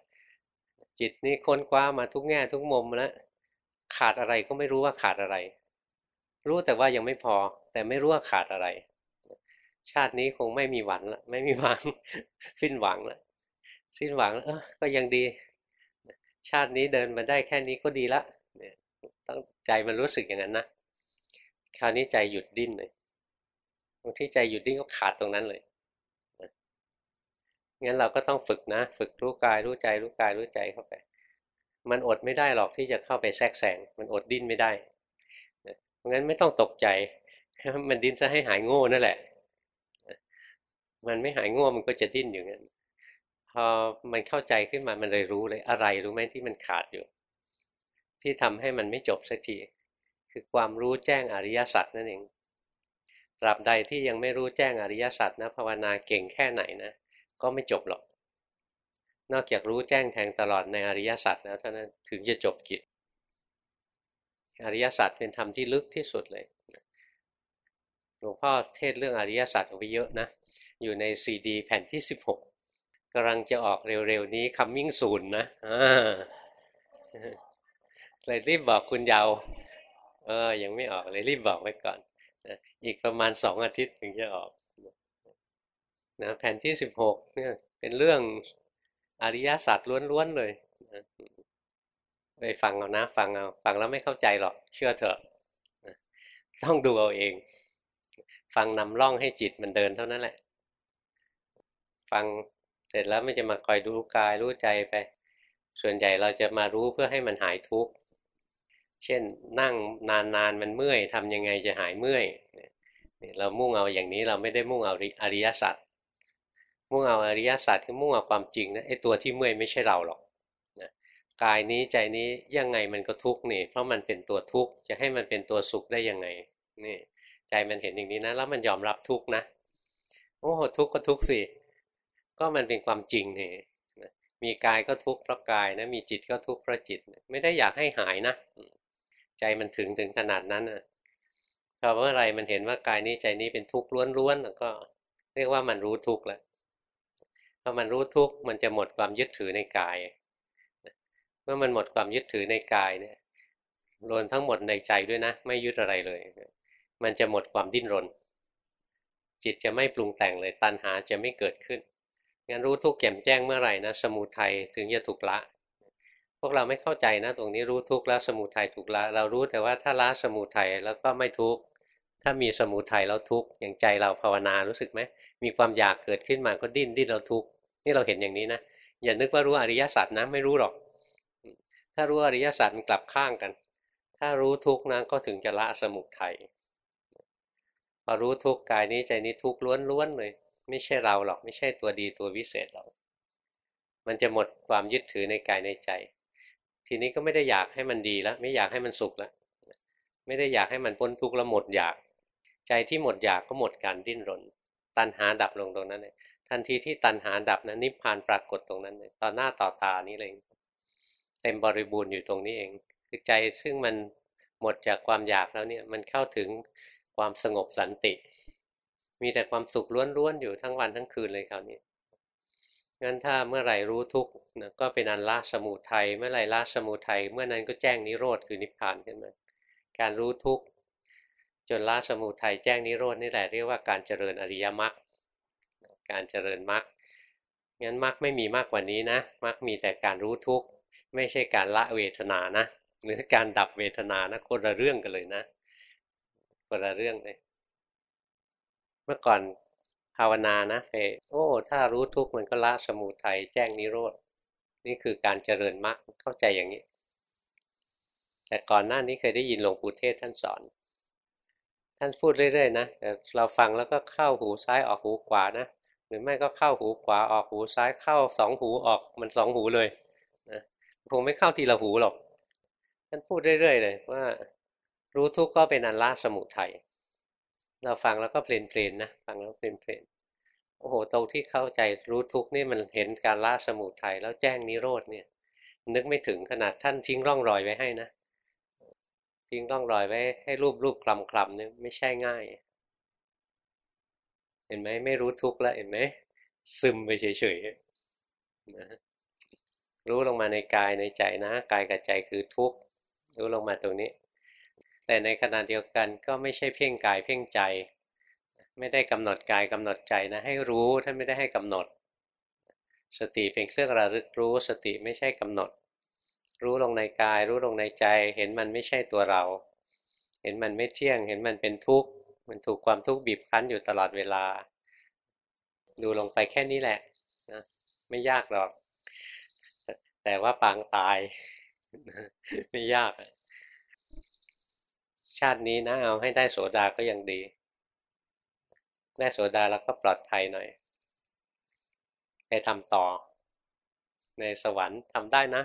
จิตนี่ค้นคว้ามาทุกแง่ทุกมุมแล้วขาดอะไรก็ไม่รู้ว่าขาดอะไร รู้แต่ว่ายังไม่พอ แต่ไม่รู้ว่าขาดอะไร ชาตินี้คงไม่มีหวังละไม่มีหวัง สิ้นหวังละสิ้นหวังเออก็ยังดี ชาตินี้เดินมาได้แค่นี้ก็ดีละเนี่ยต้องใจมันรู้สึกอย่างนั้นนะคราวนี้ใจหยุดดิ้นเลยบางที่ใจหยุดดิ้นก็ขาดตรงนั้นเลย งั้นเราก็ต้องฝึกนะ ฝึกรู้กายรู้ใจรู้กายรู้ใจเข้าไป มันอดไม่ได้หรอกที่จะเข้าไปแทรกแซงมันอดดิ้นไม่ได้เพราะงั้นไม่ต้องตกใจมันดิ้นซะให้หายโง่นั่นแหละ มันไม่หายโง่มันก็จะดิ้นอยู่งั้นพอมันเข้าใจขึ้นมามันเลยรู้เลยอะไรรู้ไหมที่มันขาดอยู่ ที่ทำให้มันไม่จบสักทีคือความรู้แจ้งอริยสัจนั่นเองตราบใดที่ยังไม่รู้แจ้งอริยสัจนะภาวนาเก่งแค่ไหนนะ ก็ไม่จบหรอก นอกจากรู้แจ้งแทงตลอดในอริยสัจแล้วเท่านั้นถึงจะจบกิจอริยสัจเป็นธรรมที่ลึกที่สุดเลยหลวงพ่อเทศเรื่องอริยสัจออกไปเยอะนะ อยู่ในซีดีแผ่นที่สิบหกกำลังจะออกเร็วๆนี้คัมมิ่งซูนย์นะเลยรีบบอกคุณเยาวเออยังไม่ออกเลยรีบบอกไว้ก่อน อีกประมาณสองอาทิตย์ถึงจะออก นะแผ่นที่สิบหกเนี่ยเป็นเรื่องอริยสัจล้วนๆเลยไปฟังเอานะ ฟังเอาฟังแล้วไม่เข้าใจหรอก เชื่อเถอะต้องดูเอาเอง ฟังนำร่องให้จิตมันเดินเท่านั้นแหละ ฟังเสร็จแล้วไม่จะมาคอยดูกายรู้ใจไป ส่วนใหญ่เราจะมารู้เพื่อให้มันหายทุกข์เช่นนั่งนานๆมันเมื่อยทำยังไงจะหายเมื่อยเรามุ่งเอาอย่างนี้เราไม่ได้มุ่งเอาอริยสัจ มุ่งเอาอริยศาสัจคือมุ่งเอาความจริงนะไอ้ตัวที่เมื่อยไม่ใช่เราหรอกนะกายนี้ใจนี้ยังไงมันก็ทุกข์นี่ เพราะมันเป็นตัวทุกข์จะให้มันเป็นตัวสุขได้ยังไงนี่ใจมันเห็นอย่างนี้นะ แล้วมันยอมรับทุกข์นะโอ้โหทุกข์ก็ทุกข์สิก็มันเป็นความจริงนี่มีกายก็ทุกข์เพราะกายนะมีจิตก็ทุกข์เพราะจิต ไม่ได้อยากให้หายนะ ใจมันถึงถึงขนาดนั้นนะพอเมื่อไรมันเห็นว่ากายนี้ใจนี้เป็นทุกข์ล้วนๆแล้วก็ เรียกว่ามันรู้ทุกข์แล้ว พอมันรู้ทุกข์มันจะหมดความยึดถือในกาย เมื่อมันหมดความยึดถือในกายเนี่ยรวมทั้งหมดในใจด้วยนะ ไม่ยึดอะไรเลย มันจะหมดความดิ้นรน จิตจะไม่ปรุงแต่งเลย ตัณหาจะไม่เกิดขึ้นงั้นรู้ทุกข์แจ่มแจ้งเมื่อไหร่นะ สมุทัยถึงจะถูกละ พวกเราไม่เข้าใจนะ ตรงนี้รู้ทุกข์แล้วสมุทัยถูกละ เรารู้แต่ว่าถ้าละสมุทัยแล้วก็ไม่ทุกข์ถ้ามีสมุทัยแล้วทุกข์อย่างใจเราภาวนารู้สึกไหมมีความอยากเกิดขึ้นมาก็ดิ้นดิ้นเราทุกข์ นี่เราเห็นอย่างนี้นะอย่านึกว่ารู้อริยสัจนะไม่รู้หรอก ถ้ารู้อริยสัจมันกลับข้างกัน ถ้ารู้ทุกข์นะก็ถึงจะละสมุทัยพอรู้ทุกกายนี้ใจนี้ทุกล้วนๆเลย ไม่ใช่เราหรอกไม่ใช่ตัวดีตัววิเศษหรอกมันจะหมดความยึดถือในกายในใจ ทีนี้ก็ไม่ได้อยากให้มันดีแล้ว ไม่อยากให้มันสุขแล้วไม่ได้อยากให้มันพ้นทุกข์แล้วหมดอยาก ใจที่หมดอยากก็หมดการดิ้นรน ตัณหาดับลงตรงนั้นเลย ทันทีที่ตัณหาดับนะนิพพานปรากฏตรงนั้นเลยต่อหน้าต่อตานี้เลยเต็มบริบูรณ์อยู่ตรงนี้เอง คือใจซึ่งมันหมดจากความอยากแล้วเนี่ยมันเข้าถึงความสงบสันติ มีแต่ความสุขล้วนๆอยู่ทั้งวันทั้งคืนเลยคราวนี้งั้นถ้าเมื่อไหร่รู้ทุกข์นะก็เป็นอันละสมุทัยเมื่อไหร่ละสมุทัยเมื่อนั้นก็แจ้งนิโรธคือนิพพานขึ้นมาการรู้ทุกข์จนละสมุทัยแจ้งนิโรธนี่แหละเรียกว่าการเจริญอริยมรรค การเจริญมรรคงั้นมรรคไม่มีมากกว่านี้นะมรรคมีแต่การรู้ทุกข์ไม่ใช่การละเวทนานะหรือการดับเวทนานะคนละเรื่องกันเลยนะคนละเรื่องเลย เมื่อก่อนภาวนานะไปโอ้ ถ้ารู้ทุกข์มันก็ละสมุทัยแจ้งนิโรธนี่คือการเจริญมรรคเข้าใจอย่างนี้ แต่ก่อนหน้านี้เคยได้ยินหลวงปู่เทศท่านสอน ท่านพูดเรื่อยๆนะเราฟังแล้วก็เข้าหูซ้ายออกหูขวานะ รือไม่ก็เข้าหูขวาออกหูซ้ายเข้าสองหูออกมันสองหูเลยนะคงไม่เข้าทีละหูหรอกท่านพูดเรื่อยๆเลยว่า รู้ทุกข์ก็เป็นอันละสมุทัยเราฟังแล้วก็เพลินๆนะฟังแล้วเพลินๆโอ้โหตรงที่เข้าใจรู้ทุกข์นี่มันเห็นการละสมุทัยแล้วแจ้งนิโรธเนี่ย นึกไม่ถึงขนาดท่านทิ้งร่องรอยไว้ให้นะทิ้งร่องรอยไว้ให้รูปรูปคลำคลำเนี่ยไม่ใช่ง่าย ห็นไหมไม่รู้ทุกข์แล้วเห็นไหมซึมไปเฉยๆนะรู้ลงมาในกายในใจนะ กายกับใจคือทุกข์รู้ลงมาตรงนี้ แต่ในขณะเดียวกันก็ไม่ใช่เพ่งกายเพ่งใจ ไม่ได้กำหนดกายกำหนดใจนะ ให้รู้ท่านไม่ได้ให้กำหนด สติเป็นเครื่องระลึกรู้ สติไม่ใช่กำหนด รู้ลงในกาย รู้ลงในใจ เห็นมันไม่ใช่ตัวเรา เห็นมันไม่เที่ยง เห็นมันเป็นทุกข์ มันถูกความทุกข์บีบคั้นอยู่ตลอดเวลา ดูลงไปแค่นี้แหละนะไม่ยากหรอก แต่ว่าปางตาย ไม่ยาก ชาตินี้นะเอาให้ได้โสดาก็ยังดี ได้โสดาแล้วก็ปลอดภัยหน่อยไปทำต่อ ในสวรรค์ทำได้นะ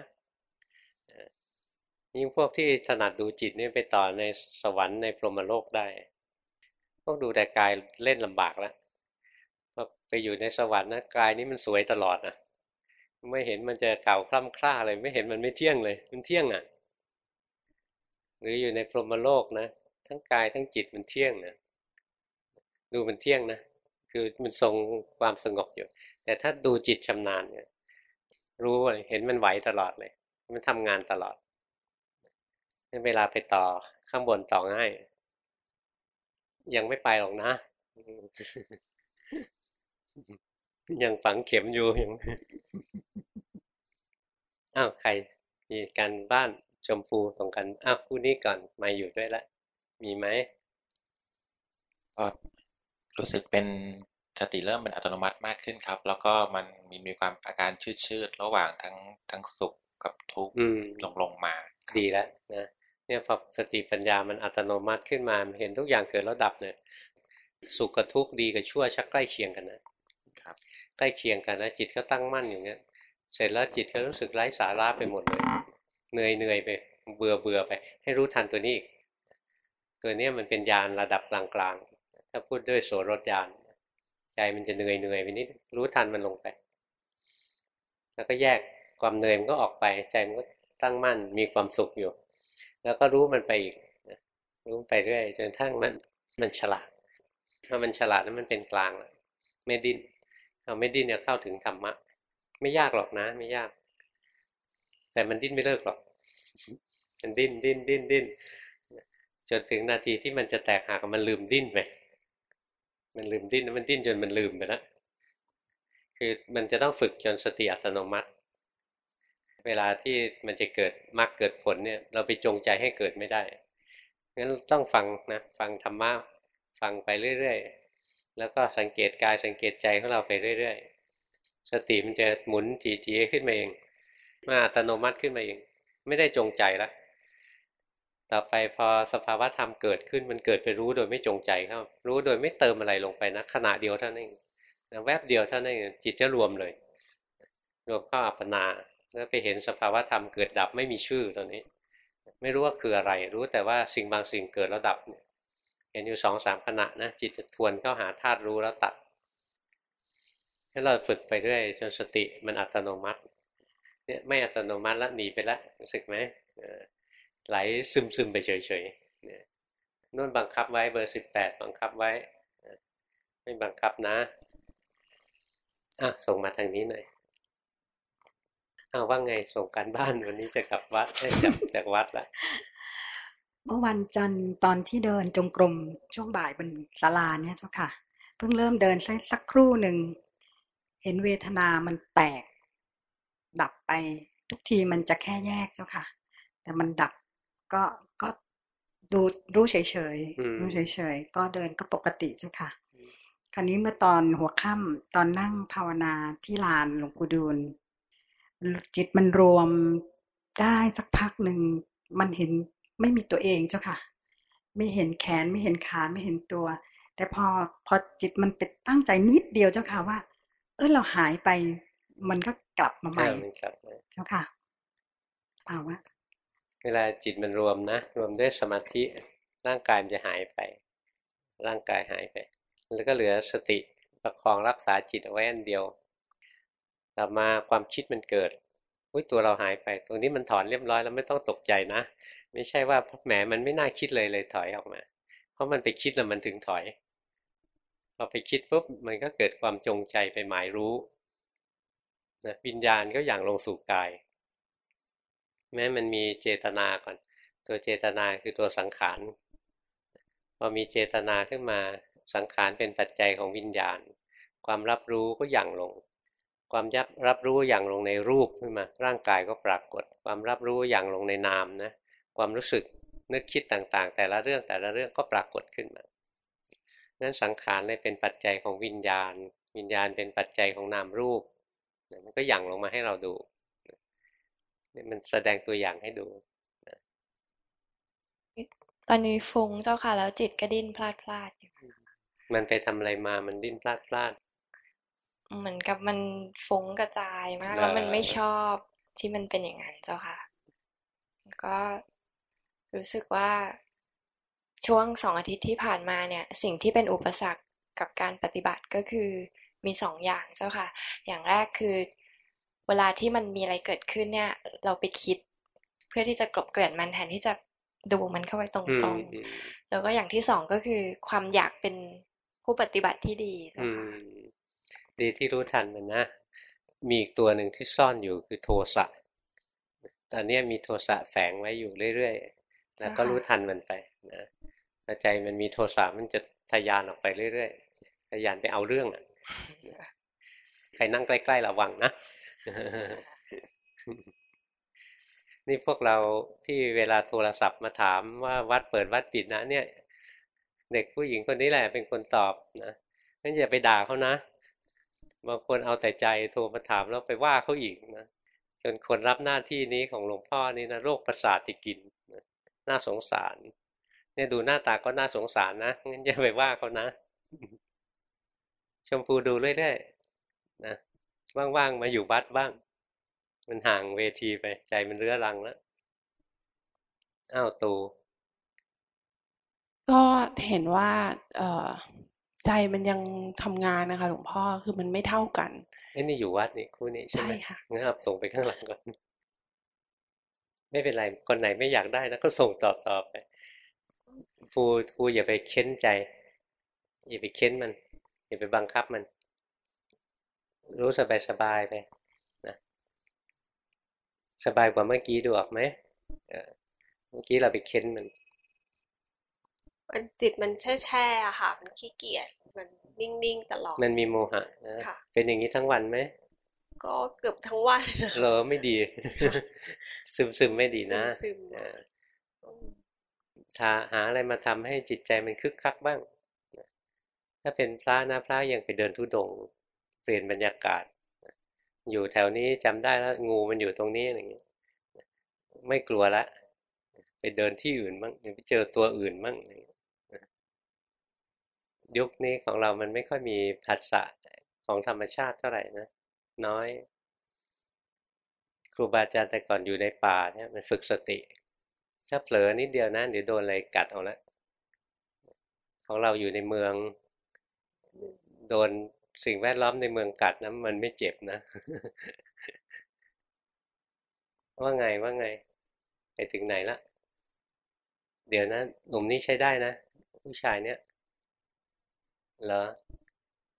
ยิ่งพวกที่ถนัดดูจิตนี่ไปต่อในสวรรค์ในพรหมโลกได้ วกดูแต่กายเล่นลำบากแล้วไปอยู่ในสวรรค์นะกายนี้มันสวยตลอดนะไม่เห็นมันจะเก่าคล่ำคล้าเลยไม่เห็นมันไม่เที่ยงเลย มันเที่ยงอะ หรืออยู่ในพรหมโลกนะทั้งกายทั้งจิตมันเที่ยงนะดูมันเที่ยงนะคือมันทรงความสงบอยู่ แต่ถ้าดูจิตชำนาญเนี่ยรู้เลยเห็นมันไหวตลอดเลย มันทำงานตลอดเวลาไปต่อข้างบนต่อง่าย ยังไม่ไปหรอกนะ ยังฝังเข็มอยู่ยังอ้าวใครมีการบ้านชมพูตรงกันอ้าวคู่นี้ก่อนมาอยู่ด้วยละ มีไหมก็รู้สึกเป็นสติเริ่มเป็นอัตโนมัติมากขึ้นครับ แล้วก็มันมีมีความอาการชืดชืดระหว่างทั้งทั้งสุขกับทุกข์ลงลงมา ดีแล้วนะ เนี่ยพอสติปัญญามันอัตโนมัติขึ้นมาเห็นทุกอย่างเกิดแล้วดับเนี่ยสุขกับทุกข์ดีกับชั่วชักใกล้เคียงกันนะครับ ใกล้เคียงกันแล้วจิตก็ตั้งมั่นอย่างเงี้ย เสร็จแล้วจิตก็รู้สึกไร้สาระไปหมดเลยเหนื่อยเหนื่อยไปเบื่อเบื่อไป ให้รู้ทันตัวนี้อีกตัวนี้มันเป็นยานระดับกลางๆถ้าพูดด้วยโสรถยานใจมันจะเหนื่อยเหนื่อยไปนิดรู้ทันมันลงไป แล้วก็แยกความเหนื่อยมันก็ออกไปใจมันก็ตั้งมั่นมีความสุขอยู่ แล้วก็รู้มันไปอีกรู้ไปเรื่อยจนทั้งมันมันฉลาดถ้ามันฉลาดแล้วมันเป็นกลางไม่ดิ้นเราไม่ดิ้นเนี่ยเข้าถึงธรรมะ ไม่ยากหรอกนะ ไม่ยาก แต่มันดิ้นไม่เลิกหรอก มันดิ้นดิ้นดิ้นดิ้นจนถึงนาทีที่มันจะแตกหักมันลืมดิ้นไปมันลืมดิ้นมันดิ้นจนมันลืมไปแล้วคือมันจะต้องฝึกจนสติอัตโนมัติ เวลาที่มันจะเกิดมรรคเกิดผลเนี่ย เราไปจงใจให้เกิดไม่ได้งั้นต้องฟังนะฟังธรรมะฟังไปเรื่อยๆ แล้วก็สังเกตกายสังเกตใจของเราไปเรื่อยๆ สติมันจะหมุนจีๆขึ้นมาเองมาอัตโนมัติขึ้นมาเอง ไม่ได้จงใจแล้วต่อไปพอสภาวะธรรมเกิดขึ้นมันเกิดไปรู้โดยไม่จงใจครับ รู้โดยไม่เติมอะไรลงไปนะขณะเดียวเท่านั้นเองแวบเดียวเท่านั้นเองจิตจะรวมเลย รวมเข้าอัปปนา แล้วไปเห็นสภาวะธรรมเกิดดับไม่มีชื่อตอนนี้ ไม่รู้ว่าคืออะไร รู้แต่ว่าสิ่งบางสิ่งเกิดแล้วดับเนี่ยเห็นอยู่สองสามขณะนะจิตจะทวนเข้าหาธาตุรู้แล้วตัดให้เราฝึกไปเรื่อยจนสติมันอัตโนมัติเนี่ยไม่อัตโนมัติแล้วหนีไปแล้วรู้สึกไหมไหลซึมซึมไปเฉยๆเนี่ยนู่นบังคับไว้เบอร์สิบแปดบังคับไว้ ไม่บังคับนะอะส่งมาทางนี้หน่อย อ้าวว่าไงส่งการบ้านวันนี้จะกลับวัดได้กลับจากวัดละเมื่อวันจันทร์ตอนที่เดินจงกรมช่วงบ่ายบนศาลาเนี่ยเจ้าค่ะ เพิ่งเริ่มเดินสักครู่หนึ่งเห็นเวทนามันแตก ดับไปทุกทีมันจะแค่แยกเจ้าค่ะ แต่มันดับก็ก็ดูรู้เฉยๆรู้เฉยๆก็เดินก็ปกติเจ้าค่ะ คราวนี้เมื่อตอนหัวค่ำตอนนั่งภาวนาที่ลานหลวงปู่ดูล จิตมันรวมได้สักพักหนึ่งมันเห็นไม่มีตัวเองเจ้าค่ะ ไม่เห็นแขนไม่เห็นขาไม่เห็นตัว แต่พอพอจิตมันเป็นตั้งใจนิดเดียวเจ้าค่ะว่า เออเราหายไปมันก็กลับมาใหม่เจ้าค่ะเปล่าว่าเวลาจิตมันรวมนะรวมด้วยสมาธิร่างกายมันจะหายไป ร่างกายหายไป แล้วก็เหลือสติประคองรักษาจิตเอาไว้อันเดียว ต่อมาความคิดมันเกิดอุ้ยตัวเราหายไป ตรงนี้มันถอนเรียบร้อยแล้วไม่ต้องตกใจนะ ไม่ใช่ว่าแหมมันไม่น่าคิดเลยเลยถอยออกมา เพราะมันไปคิดแล้วมันถึงถอยพอไปคิดปุ๊บมันก็เกิดความจงใจไปหมายรู้นะวิญญาณก็อย่างลงสู่กาย แม้มันมีเจตนาก่อน ตัวเจตนาคือตัวสังขารพอมีเจตนาขึ้นมาสังขารเป็นปัจจัยของวิญญาณ ความรับรู้ก็หยั่งลง ความยับรับรู้อย่างลงในรูปขึ้นมา ร่างกายก็ปรากฏ ความรับรู้อย่างลงในนามนะความรู้สึกนึกคิดต่างๆ แต่ละเรื่องแต่ละเรื่องก็ปรากฏขึ้นมานั้นสังขารเลยเป็นปัจจัยของวิญญาณ วิญญาณเป็นปัจจัยของนามรูปมันก็อย่างลงมาให้เราดูนี่มันแสดงตัวอย่างให้ดูตอนนี้ฟุ้งเจ้าค่ะแล้วจิตก็ดิ้นพลาดพลาดมันไปทำอะไรมามันดิ้นพลาดพลาด เหมือนกับมันฟุ้งกระจายมาก แล้วมันไม่ชอบที่มันเป็นอย่างนั้นเจ้าค่ะ ก็รู้สึกว่าช่วงสองอาทิตย์ที่ผ่านมาเนี่ย สิ่งที่เป็นอุปสรรคกับการปฏิบัติก็คือมีสองอย่างเจ้าค่ะ อย่างแรกคือ เวลาที่มันมีอะไรเกิดขึ้นเนี่ย เราไปคิด เพื่อที่จะกลบเกลื่อนมันแทนที่จะดูมันเข้าไปตรงๆ แล้วก็อย่างที่สองก็คือความอยากเป็นผู้ปฏิบัติที่ดีเจ้าค่ะ ดีที่รู้ทันมันนะ มีอีกตัวหนึ่งที่ซ่อนอยู่คือโทสะ ตอนนี้มีโทสะแฝงไว้อยู่เรื่อยๆ แล้วก็รู้ทันมันไปนะใจมันมีโทสะมันจะทยานออกไปเรื่อยๆทยานไปเอาเรื่องอะ ใครนั่งใกล้ๆระวังนะ นี่พวกเราที่เวลาโทรศัพท์มาถามว่าวัดเปิดวัดปิดนะ เนี่ย เด็กผู้หญิงคนนี้แหละเป็นคนตอบนะงั้นอย่าไปด่าเขานะ บางคนเอาแต่ใจโทรมาถามแล้วไปว่าเขาอีกนะจนคนรับหน้าที่นี้ของหลวงพ่อนี่นะโรคประสาทจะกินนะน่าสงสาร เนี่ยดูหน้าตาก็น่าสงสารนะงั้นอย่าไปว่าเขานะ ชมพูดูเรื่อยๆนะว่างๆมาอยู่บัดบ้าง มันห่างเวทีไป ใจมันเรื้อรังแล้วอ้าวตูก็เห็นว่าเออ ใจมันยังทำงานนะคะ หลวงพ่อคือมันไม่เท่ากันเอ้นี่อยู่วัดนี่คู่นี้ใช่ไหมใช่ค่ะงั้นครับส่งไปข้างหลังก่อนไม่เป็นไรคนไหนไม่อยากได้นะก็ส่งต่อต่อไปฟูฟูอย่าไปเค้นใจ อย่าไปเค้นมัน อย่าไปบังคับมัน รู้สบายสบายไปนะสบายกว่าเมื่อกี้ดูออกไหมเมื่อกี้เราไปเค้นมันมันจิตมันแช่แช่อะค่ะ มันขี้เกียจ มันนิ่งๆตลอด มันมีโมหะนะเป็นอย่างนี้ทั้งวันไหมก็เกือบทั้งวันเหรอไม่ดี ซึมซึมไม่ดีนะถ้าหาอะไรมาทำให้จิตใจมันคึกคักบ้าง ถ้าเป็นพระนะพระยังไปเดินทุดง เปลี่ยนบรรยากาศ อยู่แถวนี้จำได้แล้วงูมันอยู่ตรงนี้อะไรเงี้ยไม่กลัวละ ไปเดินที่อื่นบ้างไปเจอตัวอื่นบ้าง ยุคนี้ของเรามันไม่ค่อยมีผัสสะของธรรมชาติเท่าไหร่นะ น้อย ครูบาอาจารย์แต่ก่อนอยู่ในป่าเนี่ยมันฝึกสติ ถ้าเผลอนิดเดียวนะเดี๋ยวโดนอะไรกัดเอาละของเราอยู่ในเมือง โดนสิ่งแวดล้อมในเมืองกัดนะมันไม่เจ็บนะว่าไงว่าไง ไปถึงไหนละ เดี๋ยวนะ หนุ่มนี้ใช้ได้นะ ผู้ชายเนี่ย เหรอ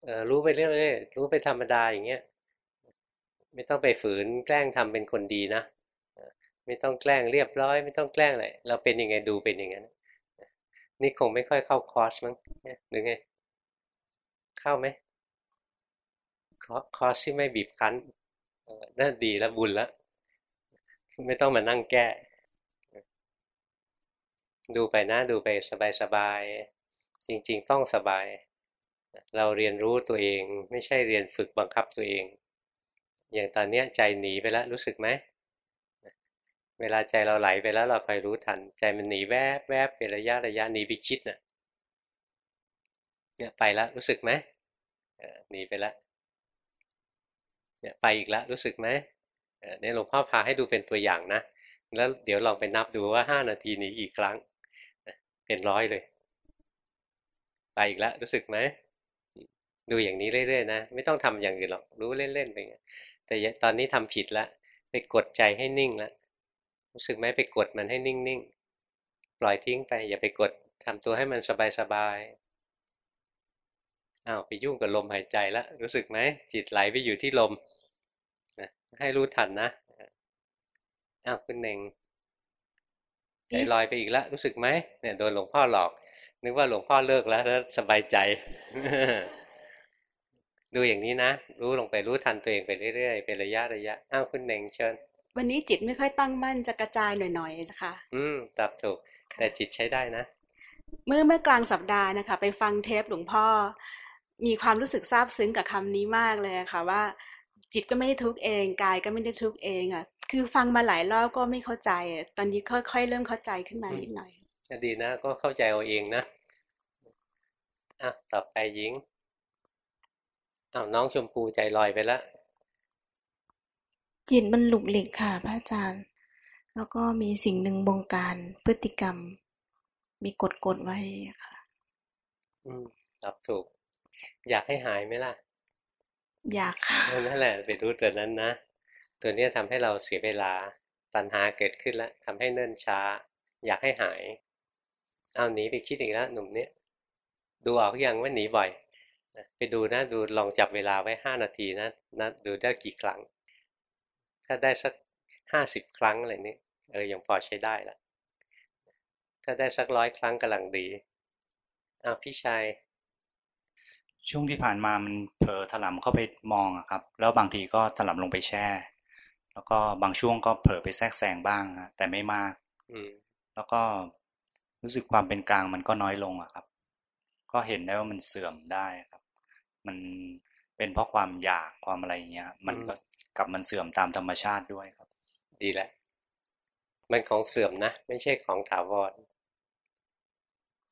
เออรู้ไปเรื่อยๆรู้ไปธรรมดาอย่างเงี้ยไม่ต้องไปฝืนแกล้งทำเป็นคนดีนะไม่ต้องแกล้งเรียบร้อย ไม่ต้องแกล้งอะไรเราเป็นยังไงดูเป็นอย่างนั้นนี่คงไม่ค่อยเข้าคอร์สมั้งหรือไง เข้าไหมคอร์สที่ไม่บีบคั้นน่าดีแล้วบุญแล้วไม่ต้องมานั่งแก้ ดูไปนะดูไปสบายๆจริง ๆ ต้องสบาย เราเรียนรู้ตัวเองไม่ใช่เรียนฝึกบังคับตัวเอง อย่างตอนนี้ใจหนีไปแล้วรู้สึกไหมเวลาใจเราไหลไปแล้วเราคอยรู้ทัน ใจมันหนีแวบแวบเป็นระยะระยะหนีไปคิดน่ะเนี่ยไปแล้วรู้สึกไหมหนีไปแล้วเนี่ยไปอีกแล้วรู้สึกไหมเนี่ยหลวงพ่อพาให้ดูเป็นตัวอย่างนะแล้วเดี๋ยวลองไปนับดูว่าห้านาทีหนีกี่ครั้ง เป็นร้อยเลย ไปอีกแล้วรู้สึกไหม ดูอย่างนี้เรื่อยๆนะไม่ต้องทำอย่างอื่นหรอกรู้เล่นๆไปแต่ตอนนี้ทำผิดละไปกดใจให้นิ่งล้วรู้สึกไหมไปกดมันให้นิ่งๆปล่อยทิ้งไป อย่าไปกดทำตัวให้มันสบายๆอ้าวไปยุ่งกับลมหายใจล้วรู้สึกไหมจิตไหลไปอยู่ที่ลมนะให้รู้ทันนะอ้าวคุณเองใจลอยไปอีกแล้วรู้สึกไหมเนี่ยโดนหลวงพ่อหลอก นึกว่าหลวงพ่อเลิกแล้วแล้วสบายใจ ดูอย่างนี้นะ รู้ลงไปรู้ทันตัวเองไปเรื่อยๆเป็นระยะระยะอ้าวคุณเน่งเชิญวันนี้จิตไม่ค่อยตั้งมั่นจะกระจายหน่อยๆจ้ะค่ะอืมตับถูก แต่จิตใช้ได้นะ เมื่อเมื่อกลางสัปดาห์นะคะ ไปฟังเทปหลวงพ่อ มีความรู้สึกซาบซึ้งกับคำนี้มากเลยค่ะ ว่า จิตก็ไม่ได้ทุกเองกายก็ไม่ได้ทุกเองอะ คือฟังมาหลายรอบก็ไม่เข้าใจตอนนี้ค่อยๆเริ่มเข้าใจขึ้นมานิดหน่อยดีนะก็เข้าใจเอาเองนะอะต่อไปหญิง อ้าวน้องชมพูใจลอยไปแล้วจิตมันหลุกหลิกค่ะ พระอาจารย์ แล้วก็มีสิ่งหนึ่งบงการพฤติกรรม มีกดกดไว้ค่ะ อืมตอบถูก อยากให้หายไหมล่ะ อยากค่ะนั่นแหละไปรู้ตัวนั้นนะ ตัวนี้ทำให้เราเสียเวลาตัณหาเกิดขึ้นแล้วทำให้เนิ่นช้า อยากให้หาย เอาหนีไปคิดอีกแล้วหนุ่มเนี้ยดูออกยังว่าหนีบ่อย ไปดูนะดูลองจับเวลาไว้ห้านาทีนะนะดูได้กี่ครั้ง ถ้าได้สักห้าสิบครั้งอะไรนี้เออยังพอใช้ได้ละถ้าได้สักร้อยครั้งกำลังดีอ้าวพี่ชายช่วงที่ผ่านมามันเผลอถลำเข้าไปมองครับ แล้วบางทีก็ถลำลงไปแช่ แล้วก็บางช่วงก็เผลอไปแทรกแซงบ้างแต่ไม่มาก อืแล้วก็รู้สึกความเป็นกลางมันก็น้อยลงอะครับ ก็เห็นได้ว่ามันเสื่อมได้ครับ มันเป็นเพราะความอยากความอะไรเงี้ย มันก็กับมันเสื่อมตามธรรมชาติด้วยครับ ดีแหละมันของเสื่อมนะ ไม่ใช่ของถาวร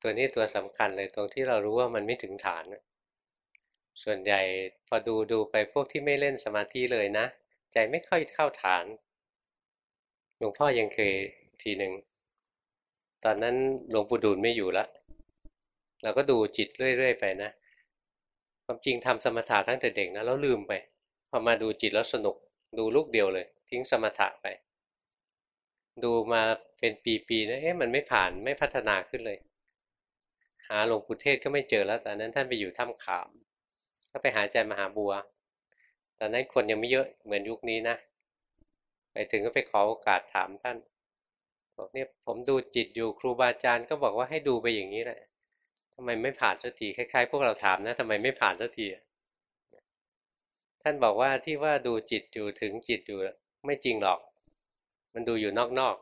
ตัวนี้ตัวสำคัญเลยตรงที่เรารู้ว่ามันไม่ถึงฐานส่วนใหญ่พอดูดูไปพวกที่ไม่เล่นสมาธิเลยนะ ใจไม่ค่อยเข้าฐานหลวงพ่อยังเคยทีหนึ่งตอนนั้นหลวงปู่ดูลไม่อยู่แล้ว เราก็ดูจิตเรื่อยๆไปนะความจริงทำสมถะตั้งแต่เด็กนะแล้วลืมไปพอมาดูจิตแล้วสนุก ดูลูกเดียวเลย ทิ้งสมถะไป ดูมาเป็นปีๆนะเอ๊ะมันไม่ผ่านไม่พัฒนาขึ้นเลย หาหลวงปู่เทศก็ไม่เจอแล้วตอนนั้นท่านไปอยู่ถ้ำขามก็ไปหาใจมหาบัวตอนนั้นคนยังไม่เยอะเหมือนยุคนี้นะไปถึงก็ไปขอโอกาสถามท่านบอกเนี่ยผมดูจิตอยู่ครูบาอาจารย์ก็บอกว่าให้ดูไปอย่างนี้แหละ ทำไมไม่ผ่านสักทีคล้ายๆ พวกเราถามนะทำไมไม่ผ่านสักทีท่านบอกว่าที่ว่าดูจิตอยู่ถึงจิตอยู่ไม่จริงหรอก มันดูอยู่นอก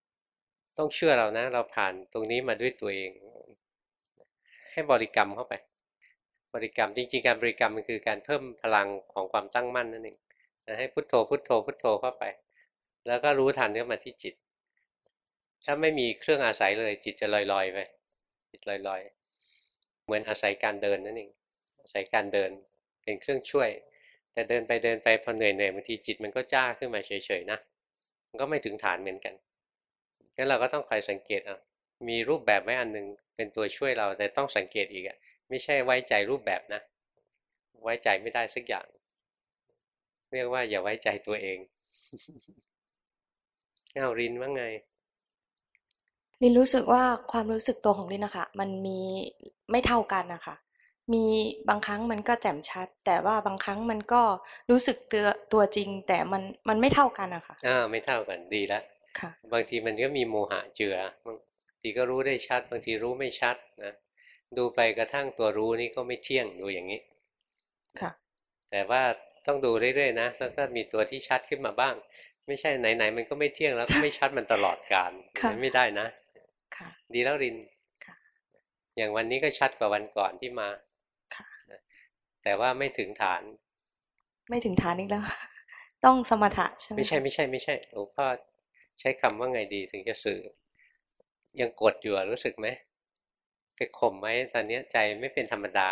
ๆ ต้องเชื่อเรานะ เราผ่านตรงนี้มาด้วยตัวเอง ให้บริกรรมเข้าไป บริกรรมจริงๆ การบริกรรมมันคือการเพิ่มพลังของความตั้งมั่นนั่นเองให้พุทโธพุทโธพุทโธเข้าไป แล้วก็รู้ทันเข้ามาที่จิต ถ้าไม่มีเครื่องอาศัยเลย จิตจะลอยๆไปจิตลอยๆ เหมือนอาศัยการเดินนั่นเองอาศัยการเดินเป็นเครื่องช่วย แต่เดินไปเดินไปพอเหนื่อยเหนื่อยบางทีจิตมันก็จ้าขึ้นมาเฉยๆนะมันก็ไม่ถึงฐานเหมือนกันงั้นเราก็ต้องคอยสังเกตอะมีรูปแบบไว้อันหนึ่งเป็นตัวช่วยเราแต่ต้องสังเกตอีกอะไม่ใช่ไว้ใจรูปแบบนะ ไว้ใจไม่ได้สักอย่าง เรียกว่าอย่าไว้ใจตัวเองเงารินว่าไง ลินรู้สึกว่าความรู้สึกตัวของลินนะคะมันมีไม่เท่ากันนะคะมีบางครั้งมันก็แจ่มชัด แต่ว่าบางครั้งมันก็รู้สึกตัวตัวจริง แต่มันมันไม่เท่ากันอะค่ะอ่าไม่เท่ากันดีแล้วค่ะ บางทีมันก็มีโมหะเจือบางทีก็รู้ได้ชัด บางทีรู้ไม่ชัดนะดูไปกระทั่งตัวรู้นี่ก็ไม่เที่ยงดูอย่างนี้ค่ะ แต่ว่าต้องดูเรื่อยๆนะแล้วก็มีตัวที่ชัดขึ้นมาบ้าง ไม่ใช่ไหนๆมันก็ไม่เที่ยงแล้วก็ไม่ชัดมันตลอดกาลไม่ได้นะ ค่ะ ดีแล้วรินอย่างวันนี้ก็ชัดกว่าวันก่อนที่มาแต่ว่าไม่ถึงฐาน ไม่ถึงฐานอีกแล้ว ต้องสมถะใช่ไหมไม่ใช่ไม่ใช่ไม่ใช่หลวงพ่อใช้คำว่าไงดีถึงจะสื่อ ยังกดอยู่รู้สึกไหมไปข่มไว้ตอนนี้ใจไม่เป็นธรรมดา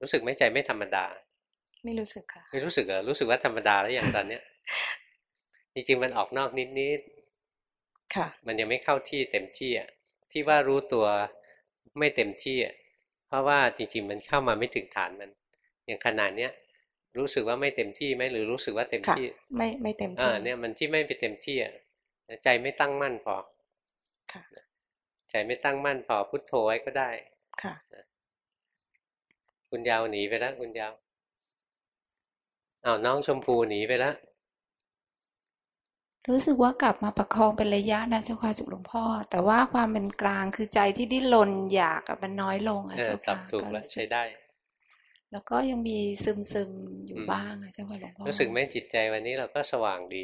รู้สึกไหมใจไม่ธรรมดา ไม่รู้สึกค่ะไม่รู้สึกเหรอรู้สึกว่าธรรมดาแล้วอย่างตอนเนี้ยจริงๆมันออกนอกนิดนิดค่ะ มันยังไม่เข้าที่เต็มที่อะ ที่ว่ารู้ตัวไม่เต็มที่อะเพราะว่าจริงๆมันเข้ามาไม่ถึงฐานมัน อย่างขนาดเนี้ยรู้สึกว่าไม่เต็มที่ไหมหรือรู้สึกว่าเต็มที่ ไม่ไม่เต็มที่อ่าเนี่ยมันที่ไม่ไปเต็มที่อะใจไม่ตั้งมั่นพอค่ะใจไม่ตั้งมั่นพอพุทโธไว้ก็ได้ ค่ะคุณยาวหนีไปแล้วคุณยาวอ้าวน้องชมพูหนีไปแล้ว รู้สึกว่ากลับมาประคองเป็นระยะนะเจ้าค่ะจุกหลวงพ่อ แต่ว่าความเป็นกลางคือใจที่ดิ้นรนอยากมันน้อยลงอะเจ้าค่ะถูกแล้วใช้ได้ แล้วก็ยังมีซึมซึมอยู่บ้างอะเจ้าค่ะหลวงพ่อรู้สึกไหมจิตใจวันนี้เราก็สว่างดี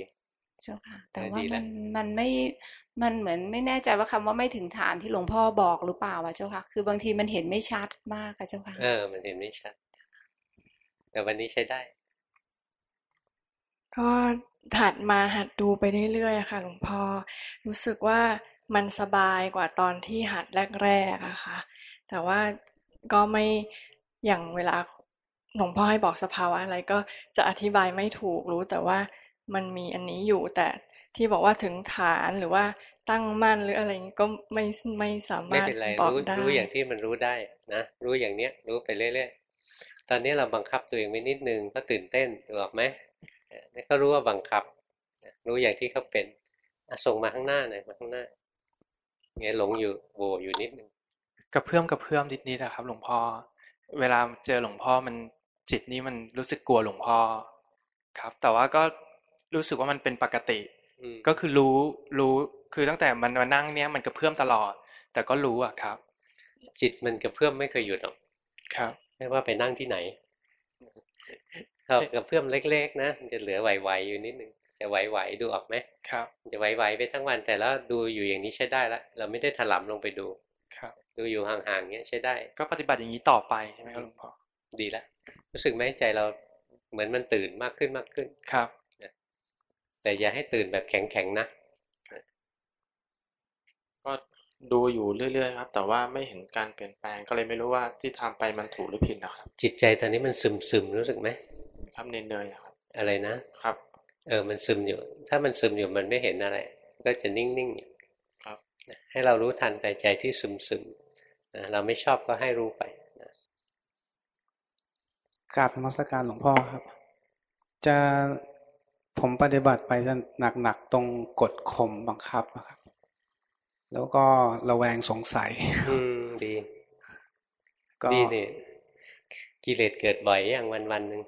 เจ้าค่ะ แต่ว่ามันมันไม่มันเหมือนไม่แน่ใจว่าคำว่าไม่ถึงฐานที่หลวงพ่อบอกหรือเปล่าวะเจ้าค่ะ คือบางทีมันเห็นไม่ชัดมากอะเจ้าค่ะเออมันเห็นไม่ชัด แต่วันนี้ใช้ได้ก็ ถัดมาหัดดูไปเรื่อยๆค่ะ หลวงพ่อรู้สึกว่ามันสบายกว่าตอนที่หัดแรกๆอะค่ะ แต่ว่าก็ไม่อย่างเวลาหลวงพ่อให้บอกสภาวะอะไรก็จะอธิบายไม่ถูกรู้แต่ว่ามันมีอันนี้อยู่แต่ที่บอกว่าถึงฐานหรือว่าตั้งมั่นหรืออะไรนี้ก็ไม่ไม่สามารถบอกได้รู้อย่างที่มันรู้ได้นะรู้อย่างเนี้ยรู้ไปเรื่อยๆตอนนี้เราบังคับตัวเองไว้นิดนึงก็ตื่นเต้นถูกไหม นี่ก็รู้ว่าบังคับ รู้อย่างที่เขาเป็นส่งมาข้างหน้าหน่อยมาข้างหน้าเงี้ยหลงอยู่โวอยู่นิดนึงกระเพื่อมกระเพื่อมนิดนิดนะครับ หลวงพ่อ เวลาเจอหลวงพ่อมันจิตนี้มันรู้สึกกลัวหลวงพ่อครับ แต่ว่าก็รู้สึกว่ามันเป็นปกติ ก็คือรู้รู้คือตั้งแต่มันมานั่งเนี้ยมันกระเพื่อมตลอด แต่ก็รู้อะครับ จิตมันกระเพื่อมไม่เคยหยุดหรอกครับ ไม่ว่าไปนั่งที่ไหน ครับกระเพื่อมเล็ก ๆ นะมันจะเหลือไหวๆอยู่นิดนึงจะไหวๆดูออกไหมครับ จะไหวๆไปทั้งวันแต่แล้วดูอยู่อย่างนี้ใช้ได้แล้วเราไม่ได้ถลำลงไปดูครับ ดูอยู่ห่างๆเงี้ยใช้ได้ ก็ปฏิบัติอย่างนี้ต่อไปใช่ไหมครับหลวงพ่อดีแล้วรู้สึกไหมใจเราเหมือนมันตื่นมากขึ้นมากขึ้นครับ แต่อย่าให้ตื่นแบบแข็งๆนะก็ดูอยู่เรื่อยๆครับ แต่ว่าไม่เห็นการเปลี่ยนแปลงก็เลยไม่รู้ว่าที่ทำไปมันถูกหรือผิดนะครับ จิตใจตอนนี้มันซึมๆรู้สึกไหม ครับเนยๆครับ อะไรนะครับ เออมันซึมอยู่ ถ้ามันซึมอยู่มันไม่เห็นอะไร ก็จะนิ่งๆอยู่ให้เรารู้ทันแต่ใจที่ซึมซึมนะเราไม่ชอบก็ให้รู้ไปนะกราบนมัสการหลวงพ่อครับ จะผมปฏิบัติไปจะหนักๆตรงกดข่มบังคับครับ แล้วก็ระแวงสงสัย อืมดี ดีนี่กิเลสเกิดบ่อยอย่างวันวันหนึ่ง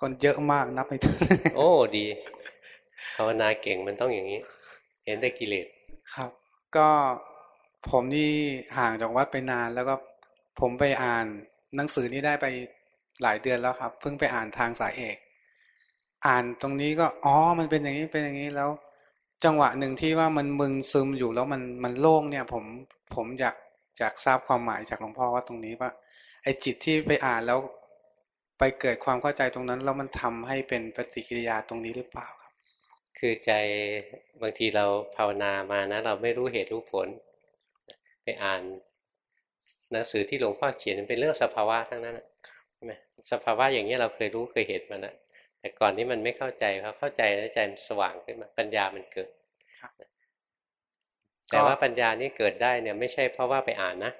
คนเยอะมากนับไม่ถึงโอ้ดีภาวนาเก่งมันต้องอย่างนี้ เห็นได้กิเลสครับ ก็ผมนี่ห่างจากวัดไปนาน แล้วก็ผมไปอ่านหนังสือนี้ได้ไปหลายเดือนแล้วครับเพิ่งไปอ่านทางสายเอก อ่านตรงนี้ก็อ๋อมันเป็นอย่างนี้เป็นอย่างนี้แล้ว จังหวะหนึ่งที่ว่ามันมึนซึมอยู่แล้วมันมันโล่งเนี่ย ผมผมอยากอยากทราบความหมายจากหลวงพ่อว่าตรงนี้ว่าไอ้จิตที่ไปอ่านแล้ว ไปเกิดความเข้าใจตรงนั้นแล้วมันทำให้เป็นปฏิกิริยาตรงนี้หรือเปล่าครับ คือใจบางทีเราภาวนามานะ เราไม่รู้เหตุรู้ผล ไปอ่านหนังสือที่หลวงพ่อเขียนเป็นเรื่องสภาวะทั้งนั้นใช่ไหมสภาวะอย่างนี้เราเคยรู้เคยเห็นมาแล้วแต่ก่อนนี้มันไม่เข้าใจพอเข้าใจแล้วใจมันสว่างขึ้นมาปัญญามันเกิดแต่ว่าปัญญานี้เกิดได้เนี่ยไม่ใช่เพราะว่าไปอ่านนะ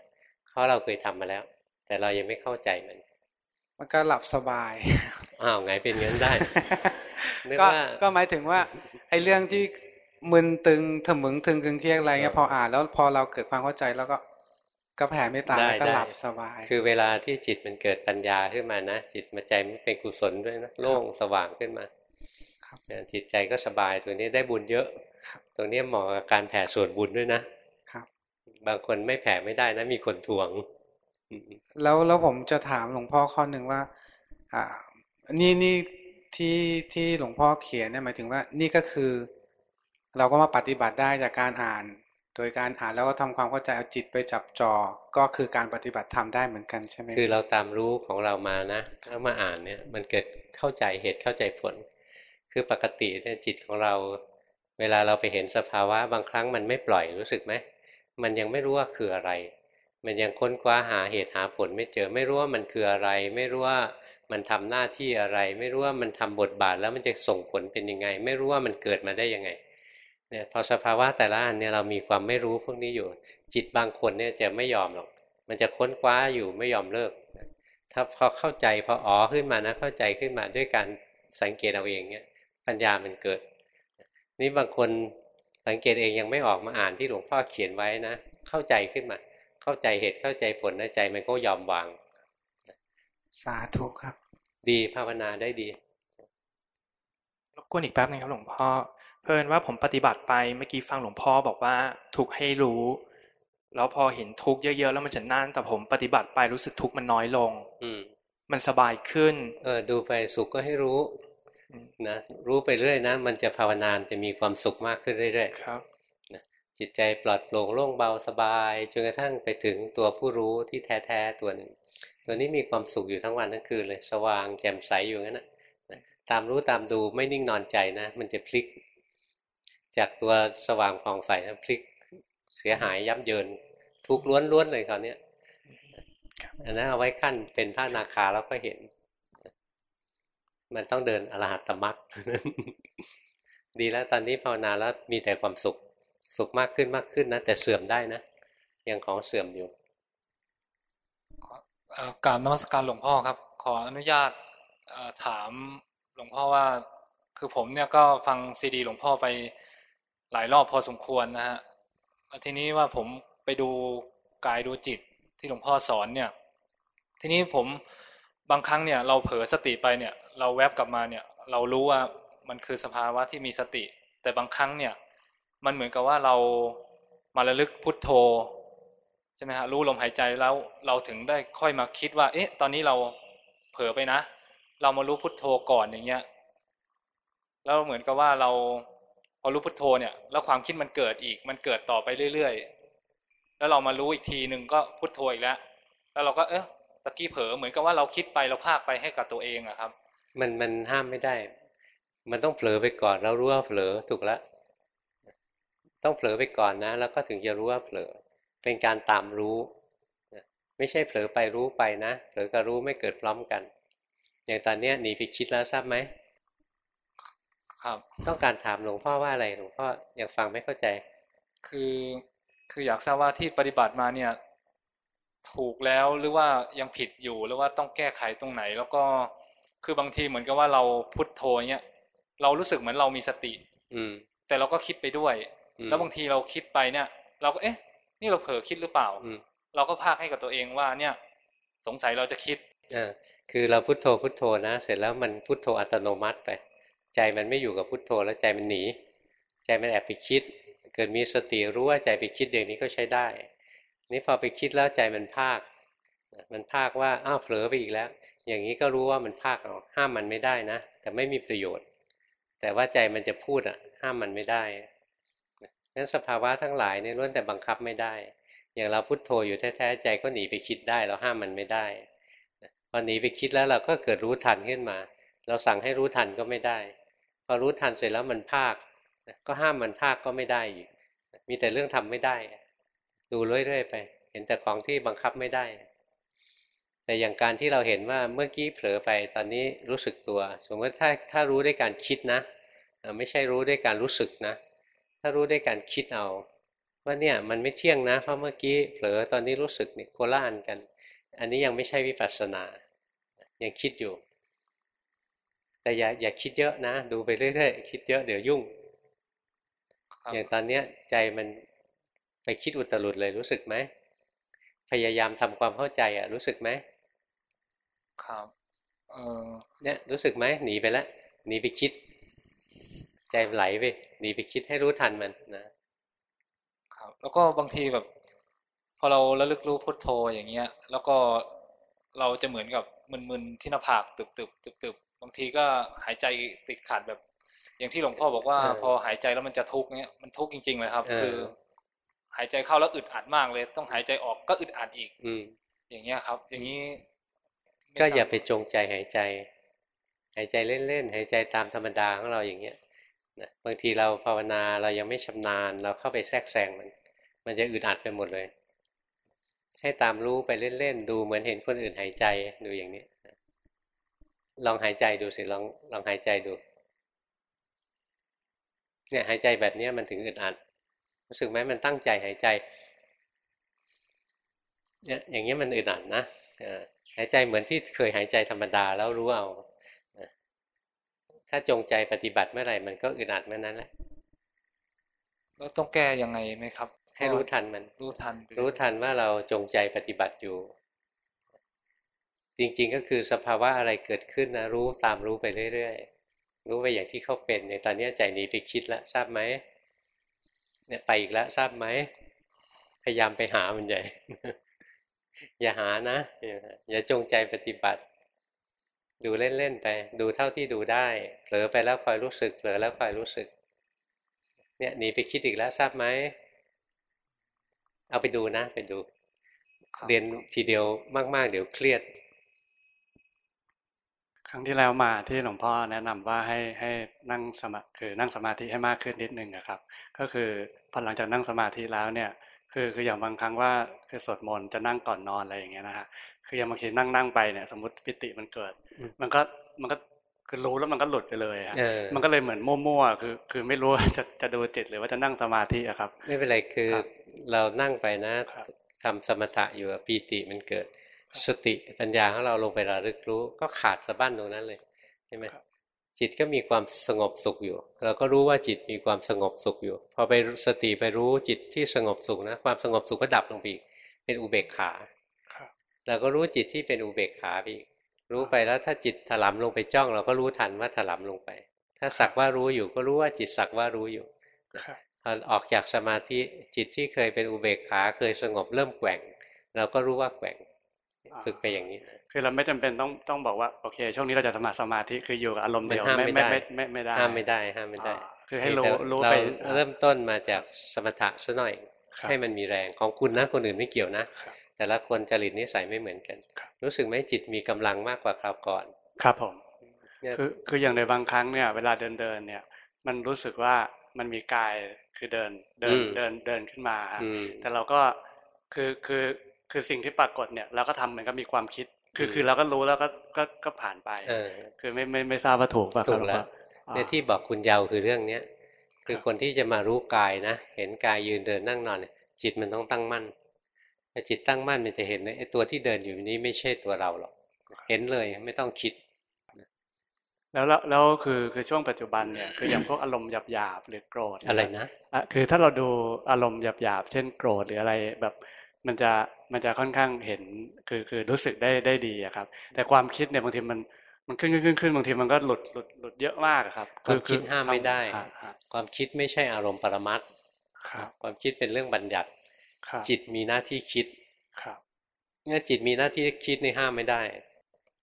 เพราะเราเคยทำมาแล้ว แต่เรายังไม่เข้าใจมัน มันก็หลับสบายอ้าวไงเป็นงั้นได้ก็ก็หมายถึงว่า ไอ้เรื่องที่มึนตึงถมึงตึงกึงเครียดอะไรเงี้ยพออ่านแล้วพอเราเกิดความเข้าใจแล้วก็ก็แผ่ไม่ตายก็หลับสบาย คือเวลาที่จิตมันเกิดปัญญาขึ้นมานะจิตมันใจมันเป็นกุศลด้วยนะโล่งสว่างขึ้นมาจิตใจก็สบายตัวนี้ได้บุญเยอะตรงนี้เหมาะกับการแผ่ส่วนบุญด้วยนะครับ บางคนไม่แผ่ไม่ได้นะมีคนทวง แล้วแล้วผมจะถามหลวงพ่อข้อหนึ่งว่า อ่า นี่นี่ที่ที่หลวงพ่อเขียนเนี่ยหมายถึงว่า นี่ก็คือ เราก็มาปฏิบัติได้จากการอ่าน โดยการอ่านแล้วก็ทำความเข้าใจเอาจิตไปจับจอก็คือการปฏิบัติทำได้เหมือนกันใช่ไหมคือเราตามรู้ของเรามานะแล้วมาอ่านเนี่ย มันเกิดเข้าใจเหตุเข้าใจผล คือปกติเนี่ยจิตของเรา เวลาเราไปเห็นสภาวะบางครั้งมันไม่ปล่อยรู้สึกไหมมันยังไม่รู้ว่าคืออะไร มันยังค้นคว้าหาเหตุหาผลไม่เจอไม่รู้ว่ามันคืออะไร ไม่รู้ว่ามันทำหน้าที่อะไร ไม่รู้ว่ามันทำบทบาทแล้วมันจะส่งผลเป็นยังไง ไม่รู้ว่ามันเกิดมาได้ยังไงเนี่ยพอสภาวะแต่ละอันเนี่ยเรามีความไม่รู้พวกนี้อยู่ จิตบางคนเนี่ยจะไม่ยอมหรอก มันจะค้นคว้าอยู่ไม่ยอมเลิก ถ้าพอเข้าใจพออ๋อขึ้นมานะเข้าใจขึ้นมาด้วยการสังเกตเอาเองเนี่ยปัญญามันเกิด นี่บางคนสังเกตเองยังไม่ออกมาอ่านที่หลวงพ่อเขียนไว้นะ เข้าใจขึ้นมา เข้าใจเหตุเข้าใจผลในใจมันก็ยอมวาง สาธุครับ ดีภาวนาได้ดีรบกวนอีกแป๊บนึงครับหลวงพ่อ เพิ่นว่าผมปฏิบัติไปเมื่อกี้ฟังหลวงพ่อบอกว่าทุกให้รู้ แล้วพอเห็นทุกเยอะๆแล้วมันจะนั่นแต่ผมปฏิบัติไปรู้สึกทุกมันน้อยลง อืมมันสบายขึ้น เออดูไปสุขก็ให้รู้นะรู้ไปเรื่อยนะ มันจะภาวนานจะมีความสุขมากขึ้นเรื่อยๆครับ จิตใจปลอดโปร่งโล่งเบาสบายจนกระทั่งไปถึงตัวผู้รู้ที่แท้ๆตัวหนึ่ง ตัวนี้มีความสุขอยู่ทั้งวันทั้งคืนเลยสว่างแจ่มใสอยู่งั้นนะตามรู้ตามดูไม่นิ่งนอนใจนะ มันจะพลิก จากตัวสว่างผ่องใสพลิกเสียหายยับเยิน ทุกล้วนๆเลยคราวนี้อันนั้นเอาไว้ขั้นเป็นพระนาคาแล้วก็เห็น มันต้องเดินอรหัตตมรรคดีแล้วตอนนี้ภาวนาแล้วมีแต่ความสุข สุขมากขึ้นมากขึ้นนะแต่เสื่อมได้นะยังของเสื่อมอยู่การนมัสการหลวงพ่อครับ ขออนุญาตถามหลวงพ่อว่า คือผมเนี่ยก็ฟังซีดี หลวงพ่อไปหลายรอบพอสมควรนะฮะทีนี้ว่าผมไปดูกายดูจิตที่หลวงพ่อสอนเนี่ย ทีนี้ผมบางครั้งเนี่ยเราเผลอสติไปเนี่ย เราแวบกลับมาเนี่ย เรารู้ว่ามันคือสภาวะที่มีสติ แต่บางครั้งเนี่ย มันเหมือนกับว่าเรามาระลึกพุทโธใช่ไหมฮะรู้ลมหายใจแล้วเราถึงได้ค่อยมาคิดว่า เอ๊ะ ตอนนี้เราเผลอไปนะ เรามารู้พุทโธก่อนอย่างเงี้ยแล้วเหมือนกับว่าเราพอรู้พุทโธเนี่ย แล้วความคิดมันเกิดอีก มันเกิดต่อไปเรื่อยๆแล้วเรามารู้อีกทีหนึ่งก็พุทโธอีกแล้ว แล้วเราก็เออตะกี้เผลอเหมือนกับว่าเราคิดไปเราพากไปให้กับตัวเองอะครับ มันมันห้ามไม่ได้ มันต้องเผลอไปก่อนแล้วรู้ว่าเผลอถูกแล้ว ต้องเผลอไปก่อนนะ แล้วก็ถึงจะรู้ว่าเผลอ เป็นการตามรู้ไม่ใช่เผลอไปรู้ไปนะเผลอกับรู้ไม่เกิดพร้อมกัน อย่างตอนนี้หนีไปคิดแล้วทราบไหมครับ ต้องการถามหลวงพ่อว่าอะไรหลวงพ่ออยากฟังไม่เข้าใจ คือคืออยากทราบว่าที่ปฏิบัติมาเนี่ย ถูกแล้วหรือว่ายังผิดอยู่หรือว่าต้องแก้ไขตรงไหน แล้วก็คือบางทีเหมือนกับว่าเราพุทโธเนี่ยเรารู้สึกเหมือนเรามีสติ อืม แต่เราก็คิดไปด้วย แล้วบางทีเราคิดไปเนี่ย เราก็เอ๊ะ นี่เราเผลอคิดหรือเปล่าเราก็พากให้กับตัวเองว่าเนี่ย สงสัยเราจะคิดอ่าคือเราพุทโธพุทโธนะเสร็จแล้วมันพุทโธอัตโนมัติไป ใจมันไม่อยู่กับพุทโธแล้วใจมันหนี ใจมันแอบไปคิด เกิดมีสติรู้ว่าใจไปคิดอย่างนี้ก็ใช้ได้ นี่พอไปคิดแล้วใจมันภาค มันภาคว่าอ้าวเผลอไปอีกแล้ว อย่างนี้ก็รู้ว่ามันภาคเอาห้ามมันไม่ได้นะ แต่ไม่มีประโยชน์ แต่ว่าใจมันจะพูดอะ ห้ามมันไม่ได้ นั้นสภาวะทั้งหลายเนี่ยล้วนแต่บังคับไม่ได้ อย่างเราพุโทโธอยู่แท้ๆใจก็หนีไปคิดได้ เราห้ามมันไม่ได้พอหนีไปคิดแล้วเราก็เกิดรู้ทันขึ้นมา เราสั่งให้รู้ทันก็ไม่ได้ พอรู้ทันเสร็จแล้วมันภาค ก็ห้ามมันภาคก็ไม่ได้อีก มีแต่เรื่องทำไม่ได้ ดูเรื่อยๆไป เห็นแต่ของที่บังคับไม่ได้ แต่อย่างการที่เราเห็นว่าเมื่อกี้เผลอไปตอนนี้รู้สึกตัว สมมติถ้าถ้ารู้ด้วยการคิดนะ ไม่ใช่รู้ด้วยการรู้สึกนะ ถ้ารู้ด้วยการคิดเอา ว่าเนี่ยมันไม่เที่ยงนะ เพราะเมื่อกี้เผลอตอนนี้รู้สึกเนี่ยโคล่านกัน อันนี้ยังไม่ใช่วิปัสสนา ยังคิดอยู่ แต่อย่าอย่าคิดเยอะนะ ดูไปเรื่อยๆคิดเยอะเดี๋ยวยุ่ง อย่างตอนเนี้ยใจมันไปคิดอุตรุดเลยรู้สึกไหมพยายามทำความเข้าใจอะ รู้สึกไหมครับ เออเนี่ยรู้สึกไหมหนีไปแล้วหนีไปคิด ใจไหลไปหนีไปคิดให้รู้ทันมันนะครับ แล้วก็บางทีแบบ พอเราระลึกรู้พุทโธอย่างเงี้ย แล้วก็เราจะเหมือนกับมึนๆที่หน้าผากตึบๆตึบๆบางทีก็หายใจติดขัดแบบ อย่างที่หลวงพ่อบอกว่า พอหายใจแล้วมันจะทุกข์เนี้ยมันทุกข์จริงๆเลยครับ คือ หายใจเข้าแล้วอึดอัดมากเลย ต้องหายใจออกก็อึดอัดอีก อืมอย่างเงี้ยครับ อย่างนี้ ก็อย่าไปจงใจหายใจ หายใจเล่นๆหายใจตามธรรมดาของเราอย่างเงี้ย นะบางทีเราภาวนาเรายังไม่ชำนาญ เราเข้าไปแทรกแซงมัน มันจะอึดอัดไปหมดเลย ให้ตามรู้ไปเล่นๆดูเหมือนเห็นคนอื่นหายใจดูอย่างนี้ลองหายใจดูสิลองลองหายใจดู เนี่ยหายใจแบบนี้มันถึงอึดอัดรู้สึกไหมมันตั้งใจหายใจเนี่ยอย่างนี้มันอึดอัดนะหายใจเหมือนที่เคยหายใจธรรมดาแล้วรู้เอา ถ้าจงใจปฏิบัติเมื่อไหร่มันก็อึดอัดเมื่อนั้นแหละแล้วต้องแก้ยังไงไหมครับ ให้รู้ทันมัน รู้ทัน รู้ทันว่าเราจงใจปฏิบัติอยู่ จริงๆก็คือสภาวะอะไรเกิดขึ้นนะรู้ตามรู้ไปเรื่อยๆรู้ไปอย่างที่เขาเป็นในตอนนี้ใจหนีไปคิดแล้วทราบไหมเนี่ยไปอีกแล้วทราบไหมพยายามไปหามันใหญ่ อย่าหานะ อย่าจงใจปฏิบัติ ดูเล่นๆไป ดูเท่าที่ดูได้ เผลอไปแล้วคอยรู้สึก เผลอแล้วคอยรู้สึก เนี่ยหนีไปคิดอีกแล้วทราบไหม เอาไปดูนะไปดู เรียนทีเดียวมาก ๆ เดี๋ยวเครียด ครั้งที่แล้วมาที่หลวงพ่อแนะนำว่าให้ให้นั่งสมาคือนั่งสมาธิให้มากขึ้นนิดนึงนะครับ ก็คือพอหลังจากนั่งสมาธิแล้วเนี่ยคือคืออย่างบางครั้งว่าคือสวดมนต์จะนั่งก่อนนอนอะไรอย่างเงี้ยนะฮะ คืออย่างบางทีนั่งนั่งไปเนี่ย สมมติปิติมันเกิด มันก็มันก็คือรู้แล้วมันก็หลุดไปเลยครับมันก็เลยเหมือนมั่วๆคือ คือไม่รู้จะจะดูจิตหรือว่าจะนั่งสมาธิอะครับ ไม่เป็นไรคือเรานั่งไปนะทำสมถะอยู่ปีติมันเกิด สติปัญญาของเราลงไประลึกรู้ ก็ขาดสะบั้นตรงนั้นเลยใช่ไหมจิตก็มีความสงบสุขอยู่ เราก็รู้ว่าจิตมีความสงบสุขอยู่ พอไปสติไปรู้จิตที่สงบสุขนะ ความสงบสุขก็ดับลงไปอีกเป็นอุเบกขา เราก็รู้จิตที่เป็นอุเบกขาไปอีกรู้ไปแล้วถ้าจิตถลำลงไปจ้อง เราก็รู้ทันว่าถลำลงไป ถ้าสักว่ารู้อยู่ก็รู้ว่าจิตสักว่ารู้อยู่พอออกจากสมาธิจิตที่เคยเป็นอุเบกขาเคยสงบเริ่มแกว่ง เราก็รู้ว่าแกว่งฝึกไปอย่างนี้ คือเราไม่จำเป็นต้องต้องบอกว่าโอเค ช่วงนี้เราจะสมาสมาธิคืออยู่กับอารมณ์เดียวไม่ไม่ไม่ไม่ได้ห้ามไม่ได้ห้ามไม่ได้ คือให้รู้รู้ไปเริ่มต้นมาจากสมถะซะหน่อย ให้มันมีแรงของคุณนะคนอื่นไม่เกี่ยวนะ แต่ละคนจริตนิสัยไม่เหมือนกัน รู้สึกไหมจิตมีกำลังมากกว่าคราวก่อน ครับผม คือคืออย่างในบางครั้งเนี่ย เวลาเดินเดินเนี่ย มันรู้สึกว่ามันมีกายคือเดินเดินเดินเดินขึ้นมาแต่เราก็คือคือคือสิ่งที่ปรากฏเนี่ย เราก็ทำเหมือนกับมีความคิด คือคือเราก็รู้แล้วก็ก็ก็ผ่านไปเออคือไม่ไม่ไม่ทราบว่าถูกป่ะถูกแล้วเนี่ยที่บอกคุณเยาวคือเรื่องเนี้ยคือคนที่จะมารู้กายนะ เห็นกายยืนเดินนั่งนอนจิตมันต้องตั้งมั่น ถ้าจิตตั้งมั่นมันจะเห็นไอ้ตัวที่เดินอยู่นี้ไม่ใช่ตัวเราหรอกเห็นเลยไม่ต้องคิดแล้วแล้วคือคือช่วงปัจจุบันเนี่ยคืออย่างพวกอารมณ์หยาบหยาบหรือโกรธอะไรนะอะคือถ้าเราดูอารมณ์หยาบหยาบเช่นโกรธหรืออะไรแบบมันจะมันจะค่อนข้างเห็นคือคือรู้สึกได้ได้ดีอะครับ แต่ความคิดเนี่ยบางทีมันมันขึ้นขึ้นขึ้นขึ้นบางทีมันก็หลุดหลุดหลุดเยอะมากครับความคิดห้ามไม่ได้ ความคิดไม่ใช่อารมณ์ปรมัตความคิดเป็นเรื่องบัญญัติ จิตมีหน้าที่คิดเนี่ยจิตมีหน้าที่คิดในห้ามไม่ได้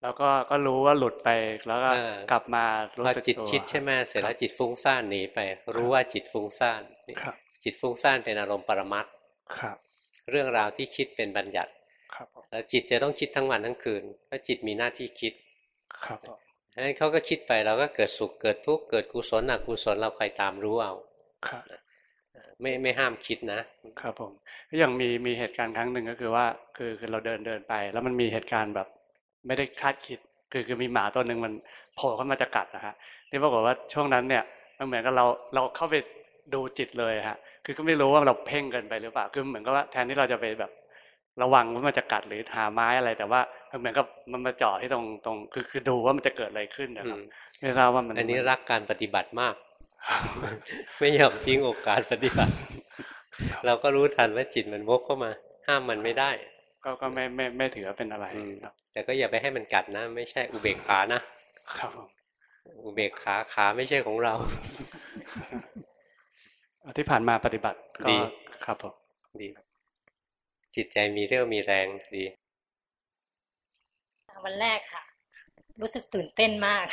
แล้วก็ก็รู้ว่าหลุดไปแล้วก็กลับมารู้สึกตัวจิตคิดใช่ไหมเสร็จแล้วจิตฟุ้งซ่านหนีไป รู้ว่าจิตฟุ้งซ่านจิตฟุ้งซ่านเป็นอารมณ์ปรมัตเรื่องราวที่คิดเป็นบัญญัติแล้วจิตจะต้องคิดทั้งวันทั้งคืนเพราะจิตมีหน้าที่คิดครับนั้นเขาก็คิดไปเราก็เกิดสุขเกิดทุกข์เกิดกุศลอกุศลเราคอยตามรู้เอาครับ ไม่ไม่ห้ามคิดนะครับผมอย่างมีมีเหตุการณ์ครั้งหนึ่งก็คือว่า คือคือเราเดินเดินไป แล้วมันมีเหตุการณ์แบบ ไม่ได้คาดคิด คือคือมีหมาตัวหนึ่งมันโผล่เข้ามาจะกัดนะฮะนี่ปรากฏว่าช่วงนั้นเนี่ยมันเหมือนกับเราเราเข้าไปดูจิตเลยฮะคือก็ไม่รู้ว่าเราเพ่งเกินไปหรือเปล่าคือเหมือนกับว่าแทนที่เราจะไปแบบระวังว่ามันจะกัดหรือหาไม้อะไร แต่ว่าเหมือนกับมันมาเจาะที่ตรงตรง คือคือดูว่ามันจะเกิดอะไรขึ้นนะครับไม่ทราบว่ามันอันนี้รักการปฏิบัติมาก ไม่ยอมทิ้งโอกาสปฏิบัติ เราก็รู้ทันว่าจิตมันวกเข้ามา ห้ามมันไม่ได้ ก็ก็ไม่ไม่ไม่ถือว่าเป็นอะไรครับ แต่ก็อย่าไปให้มันกัดนะ ไม่ใช่อุเบกขานะครับอุเบกขาขาไม่ใช่ของเรา ที่ผ่านมาปฏิบัติก็ครับผมดี จิตใจมีเรี่ยวมีแรงดี วันแรกค่ะ รู้สึกตื่นเต้นมาก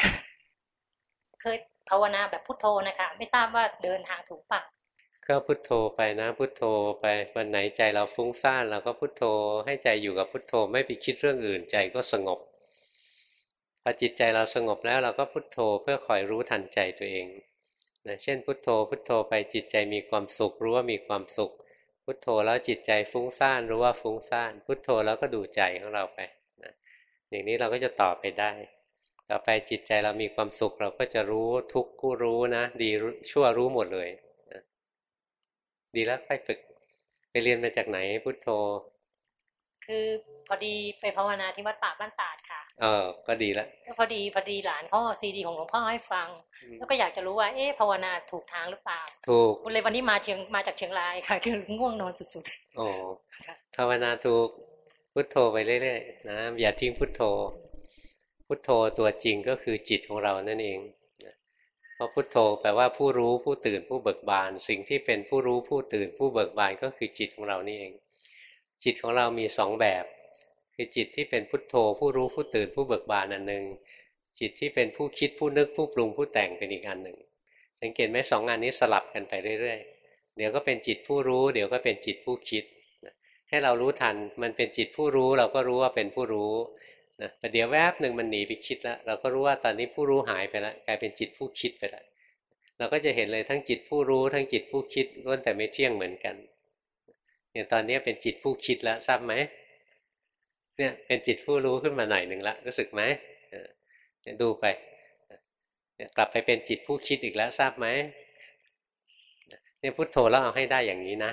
เคย ภาวนาแบบพุทโธนะคะ ไม่ทราบว่าเดินทางถูกปะก็พุทโธไปนะพุทโธไปวันไหนใจเราฟุ้งซ่านเราก็พุทโธให้ใจอยู่กับพุทโธไม่ไปคิดเรื่องอื่นใจก็สงบพอจิตใจเราสงบแล้วเราก็พุทโธเพื่อคอยรู้ทันใจตัวเองนะเช่น พุทโธพุทโธไปจิตใจมีความสุขรู้ว่ามีความสุข พุทโธแล้วจิตใจฟุ้งซ่านรู้ว่าฟุ้งซ่าน พุทโธแล้วก็ดูใจของเราไปนะอย่างนี้เราก็จะต่อไปได้ ต่อไปจิตใจเรามีความสุขเราก็จะรู้ทุกข์กูรู้นะ ดีชั่วรู้หมดเลยนะดีแล้วค่อยฝึก ไปเรียนมาจากไหนพุทโธ คือพอดีไปภาวนาที่วัดป่าบ้านตาดค่ะ เออ ก็ดีแล้วพอดีพอดีหลานเขาเอาซีดีของหลวงพ่อให้ฟัง แล้วก็อยากจะรู้ว่า เอ๊ะภาวนาถูกทางหรือเปล่า ถูกเลยวันนี้มาเชียงมาจากเชียงรายค่ะ คือง่วงนอนสุดๆ โอ้ภาวนาถูกพุทโธไปเรื่อยๆนะอย่าทิ้งพุทโธ พุทโธตัวจริงก็คือจิตของเรานั่นเองเพราะพุทโธแปลว่าผู้รู้ผู้ตื่นผู้เบิกบาน สิ่งที่เป็นผู้รู้ผู้ตื่น ผู้เบิกบานก็คือจิตของเรานี่เอง จิตของเรามีสองแบบ คือจิตที่เป็นพุทโธ ผู้รู้ผู้ตื่นผู้เบิกบานอันหนึ่งจิตที่เป็นผู้คิดผู้นึกผู้ปรุงผู้แต่งเป็นอีกอันหนึ่งสังเกตไหมสองอันนี้สลับกันไปเรื่อยๆ เดี๋ยวก็เป็นจิตผู้รู้ เดี๋ยวก็เป็นจิตผู้คิด ให้เรารู้ทันมันเป็นจิตผู้รู้เราก็รู้ว่าเป็นผู้รู้ นะแต่เดี๋ยวแวบหนึ่งมันหนีไปคิดแล้วเราก็รู้ว่าตอนนี้ผู้รู้หายไปแล้วกลายเป็นจิตผู้คิดไปแล้วเราก็จะเห็นเลยทั้งจิตผู้รู้ทั้งจิตผู้คิดล้วนแต่ไม่เที่ยงเหมือนกันอย่างตอนนี้เป็นจิตผู้คิดแล้วทราบไหมเนี่ยเป็นจิตผู้รู้ขึ้นมาหน่อยหนึ่งละรู้สึกไหมเนี่ยดูไปเนี่ยกลับไปเป็นจิตผู้คิดอีกแล้วทราบไหมเนี่ยพุทโธแล้วเอาให้ได้อย่างนี้นะ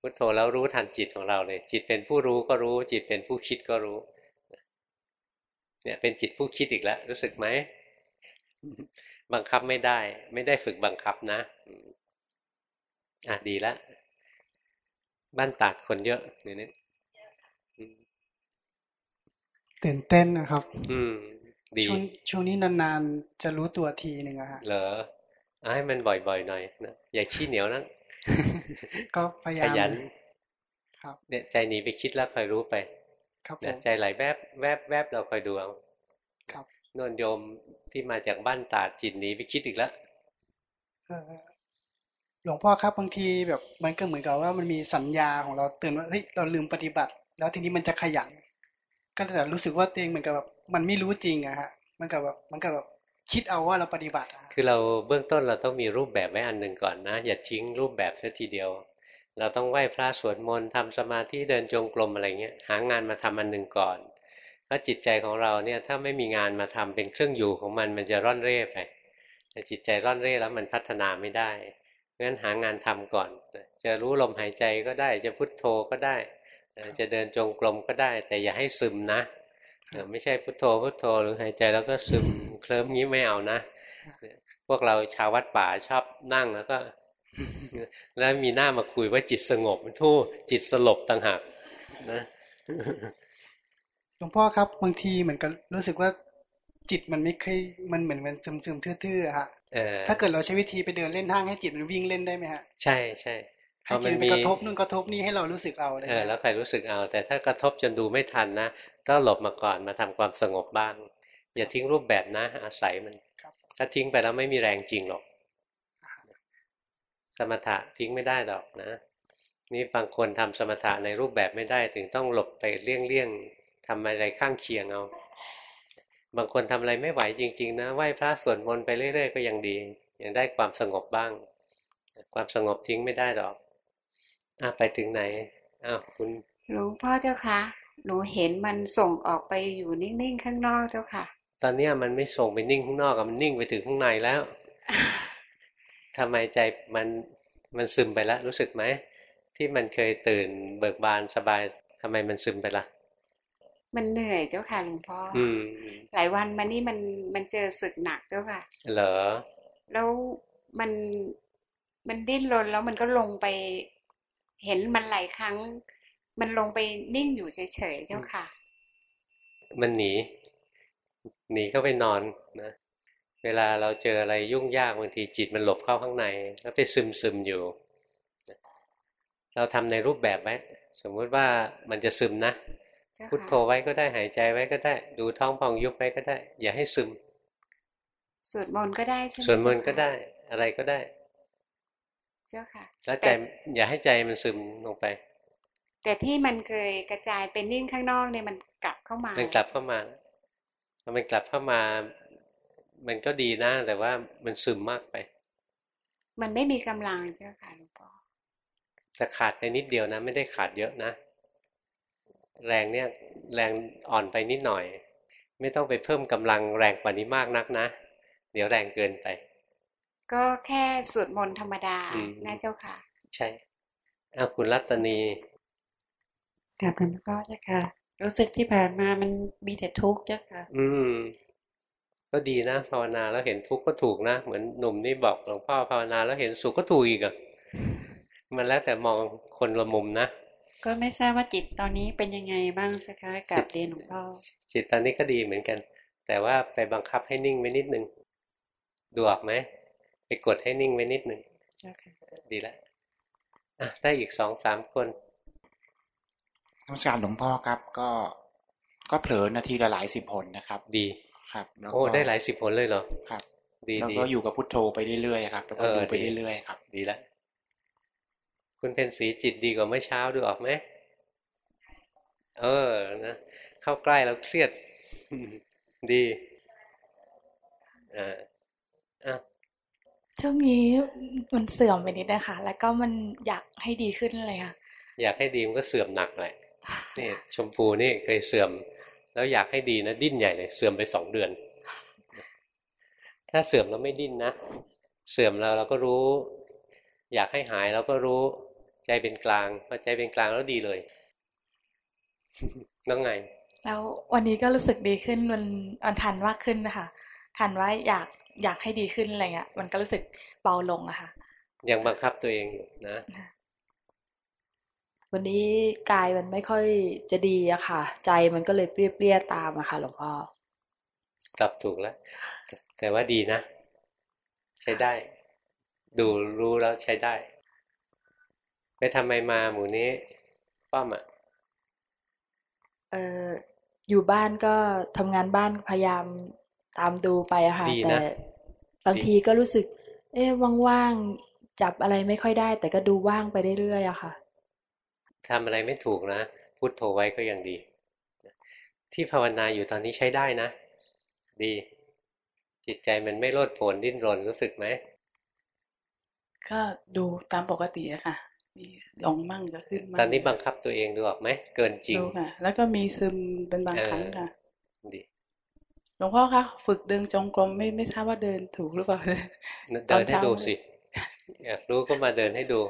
พุทโธแล้วรู้ทันจิตของเราเลย จิตเป็นผู้รู้ก็รู้ จิตเป็นผู้คิดก็รู้ เนี่ยเป็นจิตผู้คิดอีกแล้ว รู้สึกไหม บังคับไม่ได้ ไม่ได้ฝึกบังคับนะ อะดีแล้วบ้านตากคนเยอะนี่นี่ตื่นเต้นนะครับ อืม ดีช่วงช่วงนี้นานๆ จะรู้ตัวทีหนึ่งอะฮะเหรอให้มันบ่อยๆหน่อยนะอย่าขี้เหนียวนะก็พยายามขยัน ครับ เนี่ยใจหนีไปคิดแล้วคอยรู้ไป ครับใจไหลแวบแวบแวบเราคอยดูเอาครับนนโยมที่มาจากบ้านตาดจิตหนีไปคิดอีกแล้วหลวงพ่อครับบางทีแบบมันก็เหมือนกับว่ามันมีสัญญาของเราเตือนว่าเฮ้ยเราลืมปฏิบัติ แล้วทีนี้มันจะขยัน ก็แต่รู้สึกว่าตัวเองเหมือนกับแบบมันไม่รู้จริงอะฮะมันกับแบบมันกับแบบคิดเอาว่าเราปฏิบัติ คือเราเบื้องต้นเราต้องมีรูปแบบไว้อันหนึ่งก่อนนะ อย่าทิ้งรูปแบบซะทีเดียว เราต้องไหว้พระสวดมนต์ทำสมาธิเดินจงกรมอะไรเงี้ยหางานมาทำอันหนึ่งก่อนเพราะจิตใจของเราเนี่ยถ้าไม่มีงานมาทำเป็นเครื่องอยู่ของมันมันจะร่อนเร่ไปแต่จิตใจร่อนเร่แล้วมันพัฒนาไม่ได้เพราะฉะนั้นหางานทำก่อน จะรู้ลมหายใจก็ได้ จะพุทโธก็ได้ จะเดินจงกรมก็ได้ แต่อย่าให้ซึมนะไม่ใช่พุทโธพุทโธหรือหายใจแล้วก็ซึมเคลิ้มงี้ไม่เอานะ พวกเราชาววัดป่าชอบนั่งแล้วก็ แล้วมีหน้ามาคุยว่าจิตสงบทู่จิตสลบต่างหากนะหลวงพ่อครับบางทีเหมือนกับรู้สึกว่าจิตมันไม่เคยมันเหมือนมันซึมซึมทื่อๆฮะถ้าเกิดเราใช้วิธีไปเดินเล่นห้างให้จิตมันวิ่งเล่นได้ไหมฮะใช่ใช่ให้จิตมันกระทบนู่นกระทบนี่ให้เรารู้สึกเอาเลยเออแล้วใครรู้สึกเอา แต่ถ้ากระทบจนดูไม่ทันนะก็หลบมาก่อนมาทำความสงบบ้าง อย่าทิ้งรูปแบบนะ อาศัยมันถ้าทิ้งไปแล้วไม่มีแรงจริงหรอก สมถะทิ้งไม่ได้หรอกนะ นี่บางคนทำสมถะในรูปแบบไม่ได้ถึงต้องหลบไปเลี่ยงๆทำอะไรข้างเคียงเอา บางคนทำอะไรไม่ไหวจริง ๆ นะไหว้พระสวดมนต์ไปเรื่อยๆก็ยังดียังได้ความสงบบ้าง ความสงบทิ้งไม่ได้หรอกอะไปถึงไหนอ้าวคุณหลวงพ่อเจ้าคะหนูเห็นมันส่งออกไปอยู่นิ่งๆข้างนอกเจ้าค่ะ ตอนนี้มันไม่ส่งไปนิ่งข้างนอกมันนิ่งไปถึงข้างในแล้ว ทำไมใจมันมันซึมไปแล้วรู้สึกไหม ที่มันเคยตื่นเบิกบานสบายทำไมมันซึมไปละ่ะมันเหนื่อยเจ้าค่ะหลวงพ่ออืหลายวันมานี่มันมันเจอสึกหนักเจ้าค่ะ เหรอ แล้วมันมันดิ้นรนแล้วมันก็ลงไป เห็นมันหลายครั้ง มันลงไปนิ่งอยู่เฉยๆเจ้าค่ะ มันหนี หนีก็ไปนอนนะเวลาเราเจออะไรยุ่งยากบางทีจิตมันหลบเข้าข้างใน แล้วไปซึมซึมอยู่ เราทำในรูปแบบไว้สมมุติว่ามันจะซึมนะ พุทโธไว้ก็ได้หายใจไว้ก็ได้ ดูท้องพองยุบไว้ก็ได้ อย่าให้ซึมสวดมนต์ก็ได้ใช่ไหมสวดมนต์ก็ได้ อะไรก็ได้ เจ้าค่ะ แล้วใจอย่าให้ใจมันซึมลงไป แต่ที่มันเคยกระจายเป็นนิ่งข้างนอกเนี่ยมันกลับเข้ามา มันกลับเข้ามามันกลับเข้ามา มันก็ดีนะ แต่ว่ามันซึมมากไป มันไม่มีกำลังเจ้าค่ะหลวงพ่อจะขาดไปนิดเดียวนะ ไม่ได้ขาดเยอะนะ แรงเนี่ย แรงอ่อนไปนิดหน่อย ไม่ต้องไปเพิ่มกำลังแรงกว่านี้มากนักนะ เดี๋ยวแรงเกินไป ก็แค่สวดมนต์ธรรมดานะเจ้าค่ะ ใช่อาคุณรัตนีกลับหลวงพ่อเจ้าค่ะ รู้สึกที่ผ่านมามันมีแต่ทุกข์เจ้าค่ะ อืม ก็ดีนะภาวนาแล้วเห็นทุกข์ก็ถูกนะ เหมือนหนุ่มนี่บอกหลวงพ่อภาวนาแล้วเห็นสุขก็ถูกอีกอะมันแล้วแต่มองคนละมุมนะก็ไม่ทราบว่าจิตตอนนี้เป็นยังไงบ้างสักคะกับเรียนหลวงพ่อจิตตอนนี้ก็ดีเหมือนกัน แต่ว่าไปบังคับให้นิ่งไว้นิดนึงดูออกไหมไปกดให้นิ่งไว้นิดนึงดีแล้วอะได้อีกสองสามคนนมัสการหลวงพ่อครับ ก็ก็เผลอนาทีละหลายสิบผลนะครับ ดี ครับโอ้ได้หลายสิบผลเลยเหรอครับ ดีแล้วก็อยู่กับพุทโธไปเรื่อยๆครับแล้วก็ดูไปเรื่อยๆครับ ดีแล้วคุณเพนสีจิตดีกว่าเมื่อเช้าดูออกไหมเออนะเข้าใกล้แล้วเครียด ดีอ่าอะช่วงนี้มันเสื่อมไปนิดนะคะ แล้วก็มันอยากให้ดีขึ้นเลยค่ะ อยากให้ดีมันก็เสื่อมหนักเลยนี่ชมพูนี่เคยเสื่อม แล้วอยากให้ดีนะดิ้นใหญ่เลยเสื่อมไปสองเดือน ถ้าเสื่อมแล้วไม่ดิ้นนะ เสื่อมแล้วเราก็รู้ อยากให้หายเราก็รู้ ใจเป็นกลางพอใจเป็นกลางแล้วดีเลยน้องไง แล้ววันนี้ก็รู้สึกดีขึ้นมันมันทันมากขึ้นนะคะทันว่าอยากอยากให้ดีขึ้นอะไรเงี้ยมันก็รู้สึกเบาลงอะค่ะยังบังคับตัวเองอยู่นะ วันนี้กายมันไม่ค่อยจะดีอะค่ะ ใจมันก็เลยเปรี้ยๆตามอะค่ะ หลวงพ่อกลับถูกแล้ว แต่ว่าดีนะ ใช้ได้ ดูรู้แล้วใช้ได้ ไปทำไมมาหมูนี้ป้อมอะเอออยู่บ้านก็ทำงานบ้านพยายามตามดูไปอะค่ะแต่ บางทีก็รู้สึก เอ๊ะว่างๆจับอะไรไม่ค่อยได้ แต่ก็ดูว่างไปเรื่อยๆอะค่ะ ทำอะไรไม่ถูกนะพูดโทไว้ก็ยังดี ที่ภาวนาอยู่ตอนนี้ใช้ได้นะ ดี จิตใจมันไม่โลดโผนดิ้นรนรู้สึกไหมก็ดูตามปกติอะค่ะ มีลงมั่งก็ขึ้นมั่งตอนนี้บังคับตัวเองดูออกไหมเกินจริงดูค่ะ แล้วก็มีซึมเป็นบางครั้งค่ะดีหลวงพ่อคะฝึกเดินจงกรมไม่ไม่ทราบว่าเดินถูกหรือเปล่าเดินให้ดูสิอยากรู้ก็มาเดินให้ดู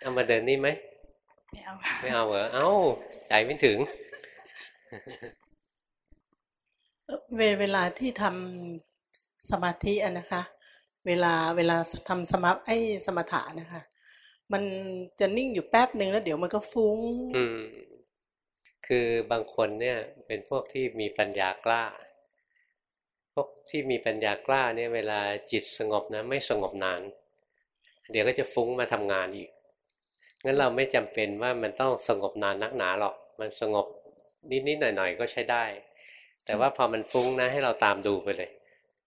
เอามาเดินนี่ไหม ไม่เอาไม่เอาเหรอเอ้าใจไม่ถึง เวเวลาที่ทำสมาธิอะนะคะ เวลาเวลาทำสมาไอ้สมถะนะคะ มันจะนิ่งอยู่แป๊บหนึ่งแล้วเดี๋ยวมันก็ฟุ้งอืมคือบางคนเนี่ยเป็นพวกที่มีปัญญากล้า พวกที่มีปัญญากล้าเนี่ยเวลาจิตสงบนะไม่สงบนาน เดี๋ยวก็จะฟุ้งมาทำงานอีก งั้นเราไม่จำเป็นว่ามันต้องสงบนานนักหนาหรอก มันสงบนิดๆหน่อยๆก็ใช้ได้ แต่ว่าพอมันฟุ้งนะให้เราตามดูไปเลย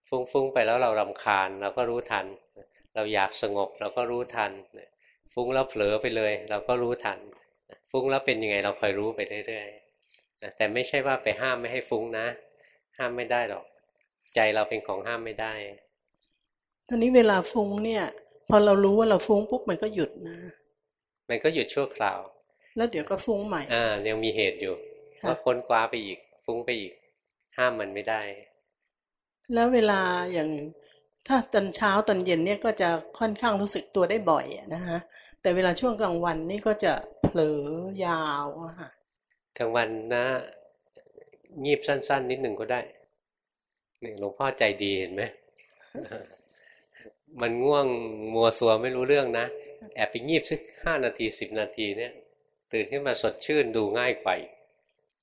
ฟุ้งๆไปแล้วเรารำคาญเราก็รู้ทัน เราอยากสงบเราก็รู้ทัน ฟุ้งแล้วเผลอไปเลย เราก็รู้ทัน ฟุ้งแล้วเป็นยังไงเราคอยรู้ไปเรื่อยๆแต่ไม่ใช่ว่าไปห้ามไม่ให้ฟุ้งนะ ห้ามไม่ได้หรอก ใจเราเป็นของห้ามไม่ได้ตอนนี้เวลาฟุ้งเนี่ย พอเรารู้ว่าเราฟุ้งปุ๊บมันก็หยุดนะ มันก็หยุดชั่วคราว แล้วเดี๋ยวก็ฟุ้งใหม่ อ่า ยังมีเหตุอยู่ก็ค้นคว้าไปอีก ฟุ้งไปอีก ห้ามมันไม่ได้ แล้วเวลาอย่างถ้าตอนเช้าตอนเย็นเนี่ยก็จะค่อนข้างรู้สึกตัวได้บ่อยนะฮะแต่เวลาช่วงกลางวันนี่ก็จะเผลอยาวอะค่ะกลางวันนะงีบสั้น ๆ นิดหนึ่งก็ได้นี่หลวงพ่อใจดีเห็นไหมมันง่วงมัวสัวไม่รู้เรื่องนะ แอบไปงีบสักห้านาทีสิบนาทีเนี่ย ตื่นขึ้นมาสดชื่นดูง่ายกว่า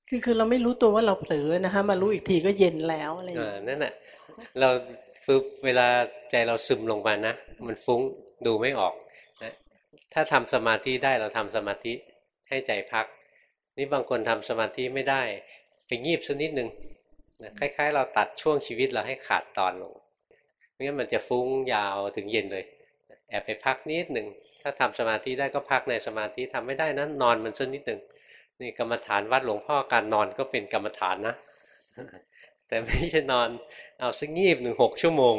คือคือเราไม่รู้ตัวว่าเราเผลอนะคะมารู้อีกทีก็เย็นแล้วอะไรอย่างอ่าเงี้ยนั่นแหละเราคือเวลาใจเราซึมลงมานะ มันฟุ้งดูไม่ออกนะถ้าทำสมาธิได้เราทำสมาธิให้ใจพัก นี่บางคนทำสมาธิไม่ได้ ไปงีบสักนิดหนึ่งนะคล้าย ๆ เราตัดช่วงชีวิตเราให้ขาดตอนลงไม่งั้นมันจะฟุ้งยาวถึงเย็นเลยแอบไปพักนิดหนึ่งถ้าทำสมาธิได้ก็พักในสมาธิทำไม่ได้นะนนอนมันสักนิดหนึ่งนี่กรรมฐานวัดหลวงพ่อการนอนก็เป็นกรรมฐานนะ แต่ไม่ใช่นอนเอาสักงีบหนึ่งหกชั่วโมง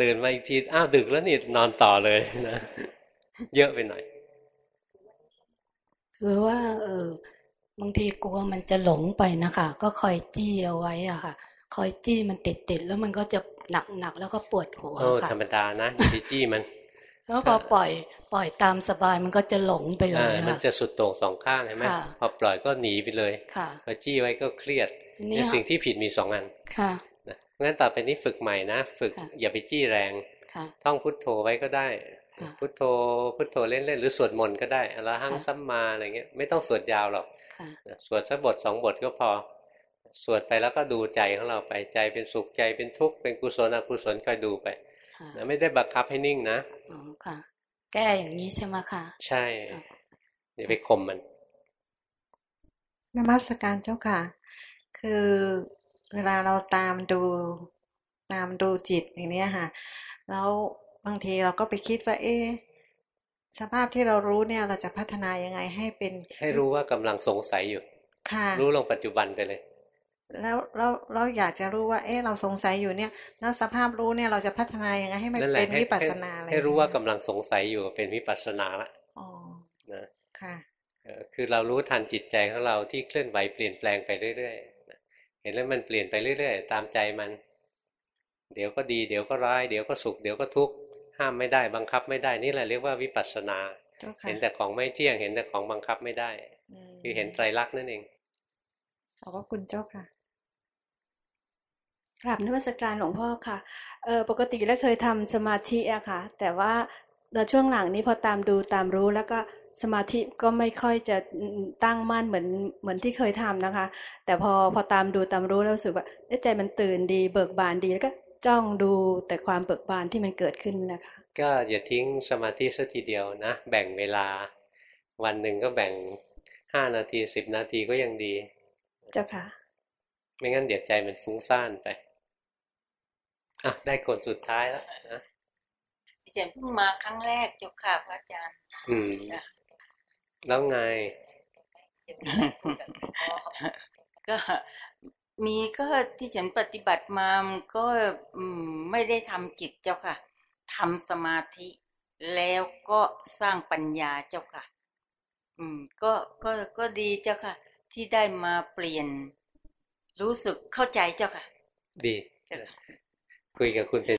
ตื่นมาอีกทีอ้าวดึกแล้วนี่นอนต่อเลยนะเยอะไปหน่อย คือว่า เออบางทีกลัวมันจะหลงไปนะคะ ก็คอยจี้เอาไว้อะค่ะ คอยจี้มันติดติดๆแล้วมันก็จะ หนักหนักๆแล้วก็ปวดหัวโอ้ค่ะธรรมดานะอย่าไปจี้มันแล้วพอปล่อยปล่อยตามสบายมันก็จะหลงไปเลอ่ายมันค่ะจะสุดโต่งสองข้างเห็นไหมค่ะพอปล่อยก็หนีไปเลยค่ะพอจี้ไว้ก็เครียดทีนี้ในสิ่งที่ผิดมีสองอันค่ะนะงั้นต่อไปนี้ฝึกใหม่นะ ฝึกค่ะอย่าไปจี้แรงค่ะท่องพุทโธไว้ก็ได้ค่ะพุทโธพุทโธเล่นๆหรือสวดมนต์ก็ได้อรหังสัมมาอะไรเงี้ยไม่ต้องสวดยาวหรอกค่ะนะสวดสักบทสองบทก็พอ สวดไปแล้วก็ดูใจของเราไปใจเป็นสุขใจเป็นทุกข์เป็นกุศลอกุศลคอยดูไปค่ะนะไม่ได้บังคับให้นิ่งนะอ๋อค่ะ แก้อย่างนี้ใช่ไหมคะใช่อย่าไปข่มมันนมัสการเจ้าค่ะ คือเวลาเราตามดูตามดูจิตอย่างเนี้ยค่ะ แล้วบางทีเราก็ไปคิดว่า เอ๊ะสภาพที่เรารู้เนี่ยเราจะพัฒนายังไงให้เป็น ให้รู้ว่ากำลังสงสัยอยู่ ค่ะ รู้ลงปัจจุบันไปเลย แล้วเราเราอยากจะรู้ว่า เอ๊ะเราสงสัยอยู่เนี่ยแล้วสภาพรู้เนี่ยเราจะพัฒนายังไงให้มันนั่นแหเป็ละนให้วิปัสสนาให้อะไรให้รู้ว่ากำลังสงสัยอยู่เป็นวิปัสสนาละอ๋อนะค่ะเออคือเรารู้ทันจิตใจของเราที่เคลื่อนไหวเปลี่ยนแปลงไปเรื่อยๆนะเห็นแล้วมันเปลี่ยนไปเรื่อยๆ ตามใจมัน เดี๋ยวก็ดีเดี๋ยวก็ร้ายเดี๋ยวก็สุขเดี๋ยวก็ทุกข์ห้ามไม่ได้บังคับไม่ได้นี่แหละเรียกว่าวิปัสสนาเจ้าค่ะเห็นแต่ของไม่เที่ยงเห็นแต่ของบังคับไม่ได้ คือเห็นไตรลักษณ์นั่นเองขอบพระคุณเจ้าค่ะ กราบนมัสการหลวงพ่อค่ะเออปกติแล้วเคยทำสมาธิอะค่ะ แต่ว่าในช่วงหลังนี้พอตามดูตามรู้แล้วก็สมาธิก็ไม่ค่อยจะตั้งมั่นเหมือนเหมือนที่เคยทำนะคะ แต่พอพอตามดูตามรู้แล้วรู้สึกว่าเอ๊ะใจมันตื่นดีเบิกบานดีแล้วก็จ้องดูแต่ความเบิกบานที่มันเกิดขึ้นนะคะ ก็อย่าทิ้งสมาธิสักทีเดียวนะ แบ่งเวลา วันหนึ่งก็แบ่งห้านาทีสิบนาทีก็ยังดี เจ้าค่ะ ไม่งั้นเดี๋ยวใจมันฟุ้งซ่านไปอะ ได้คนสุดท้ายแล้วนะดิฉันเพิ่งมาครั้งแรกเจ้าค่ะพระอาจารย์ อืมแล้วไง ก็มีก็ที่ฉันปฏิบัติมามันก็อืมไม่ได้ทำจิตเจ้าค่ะทำสมาธิแล้วก็สร้างปัญญาเจ้าค่ะ อืม ก็ก็ก็ดีเจ้าค่ะ ที่ได้มาเปลี่ยนรู้สึกเข้าใจเจ้าค่ะ ดี คุยกับคุณเป็น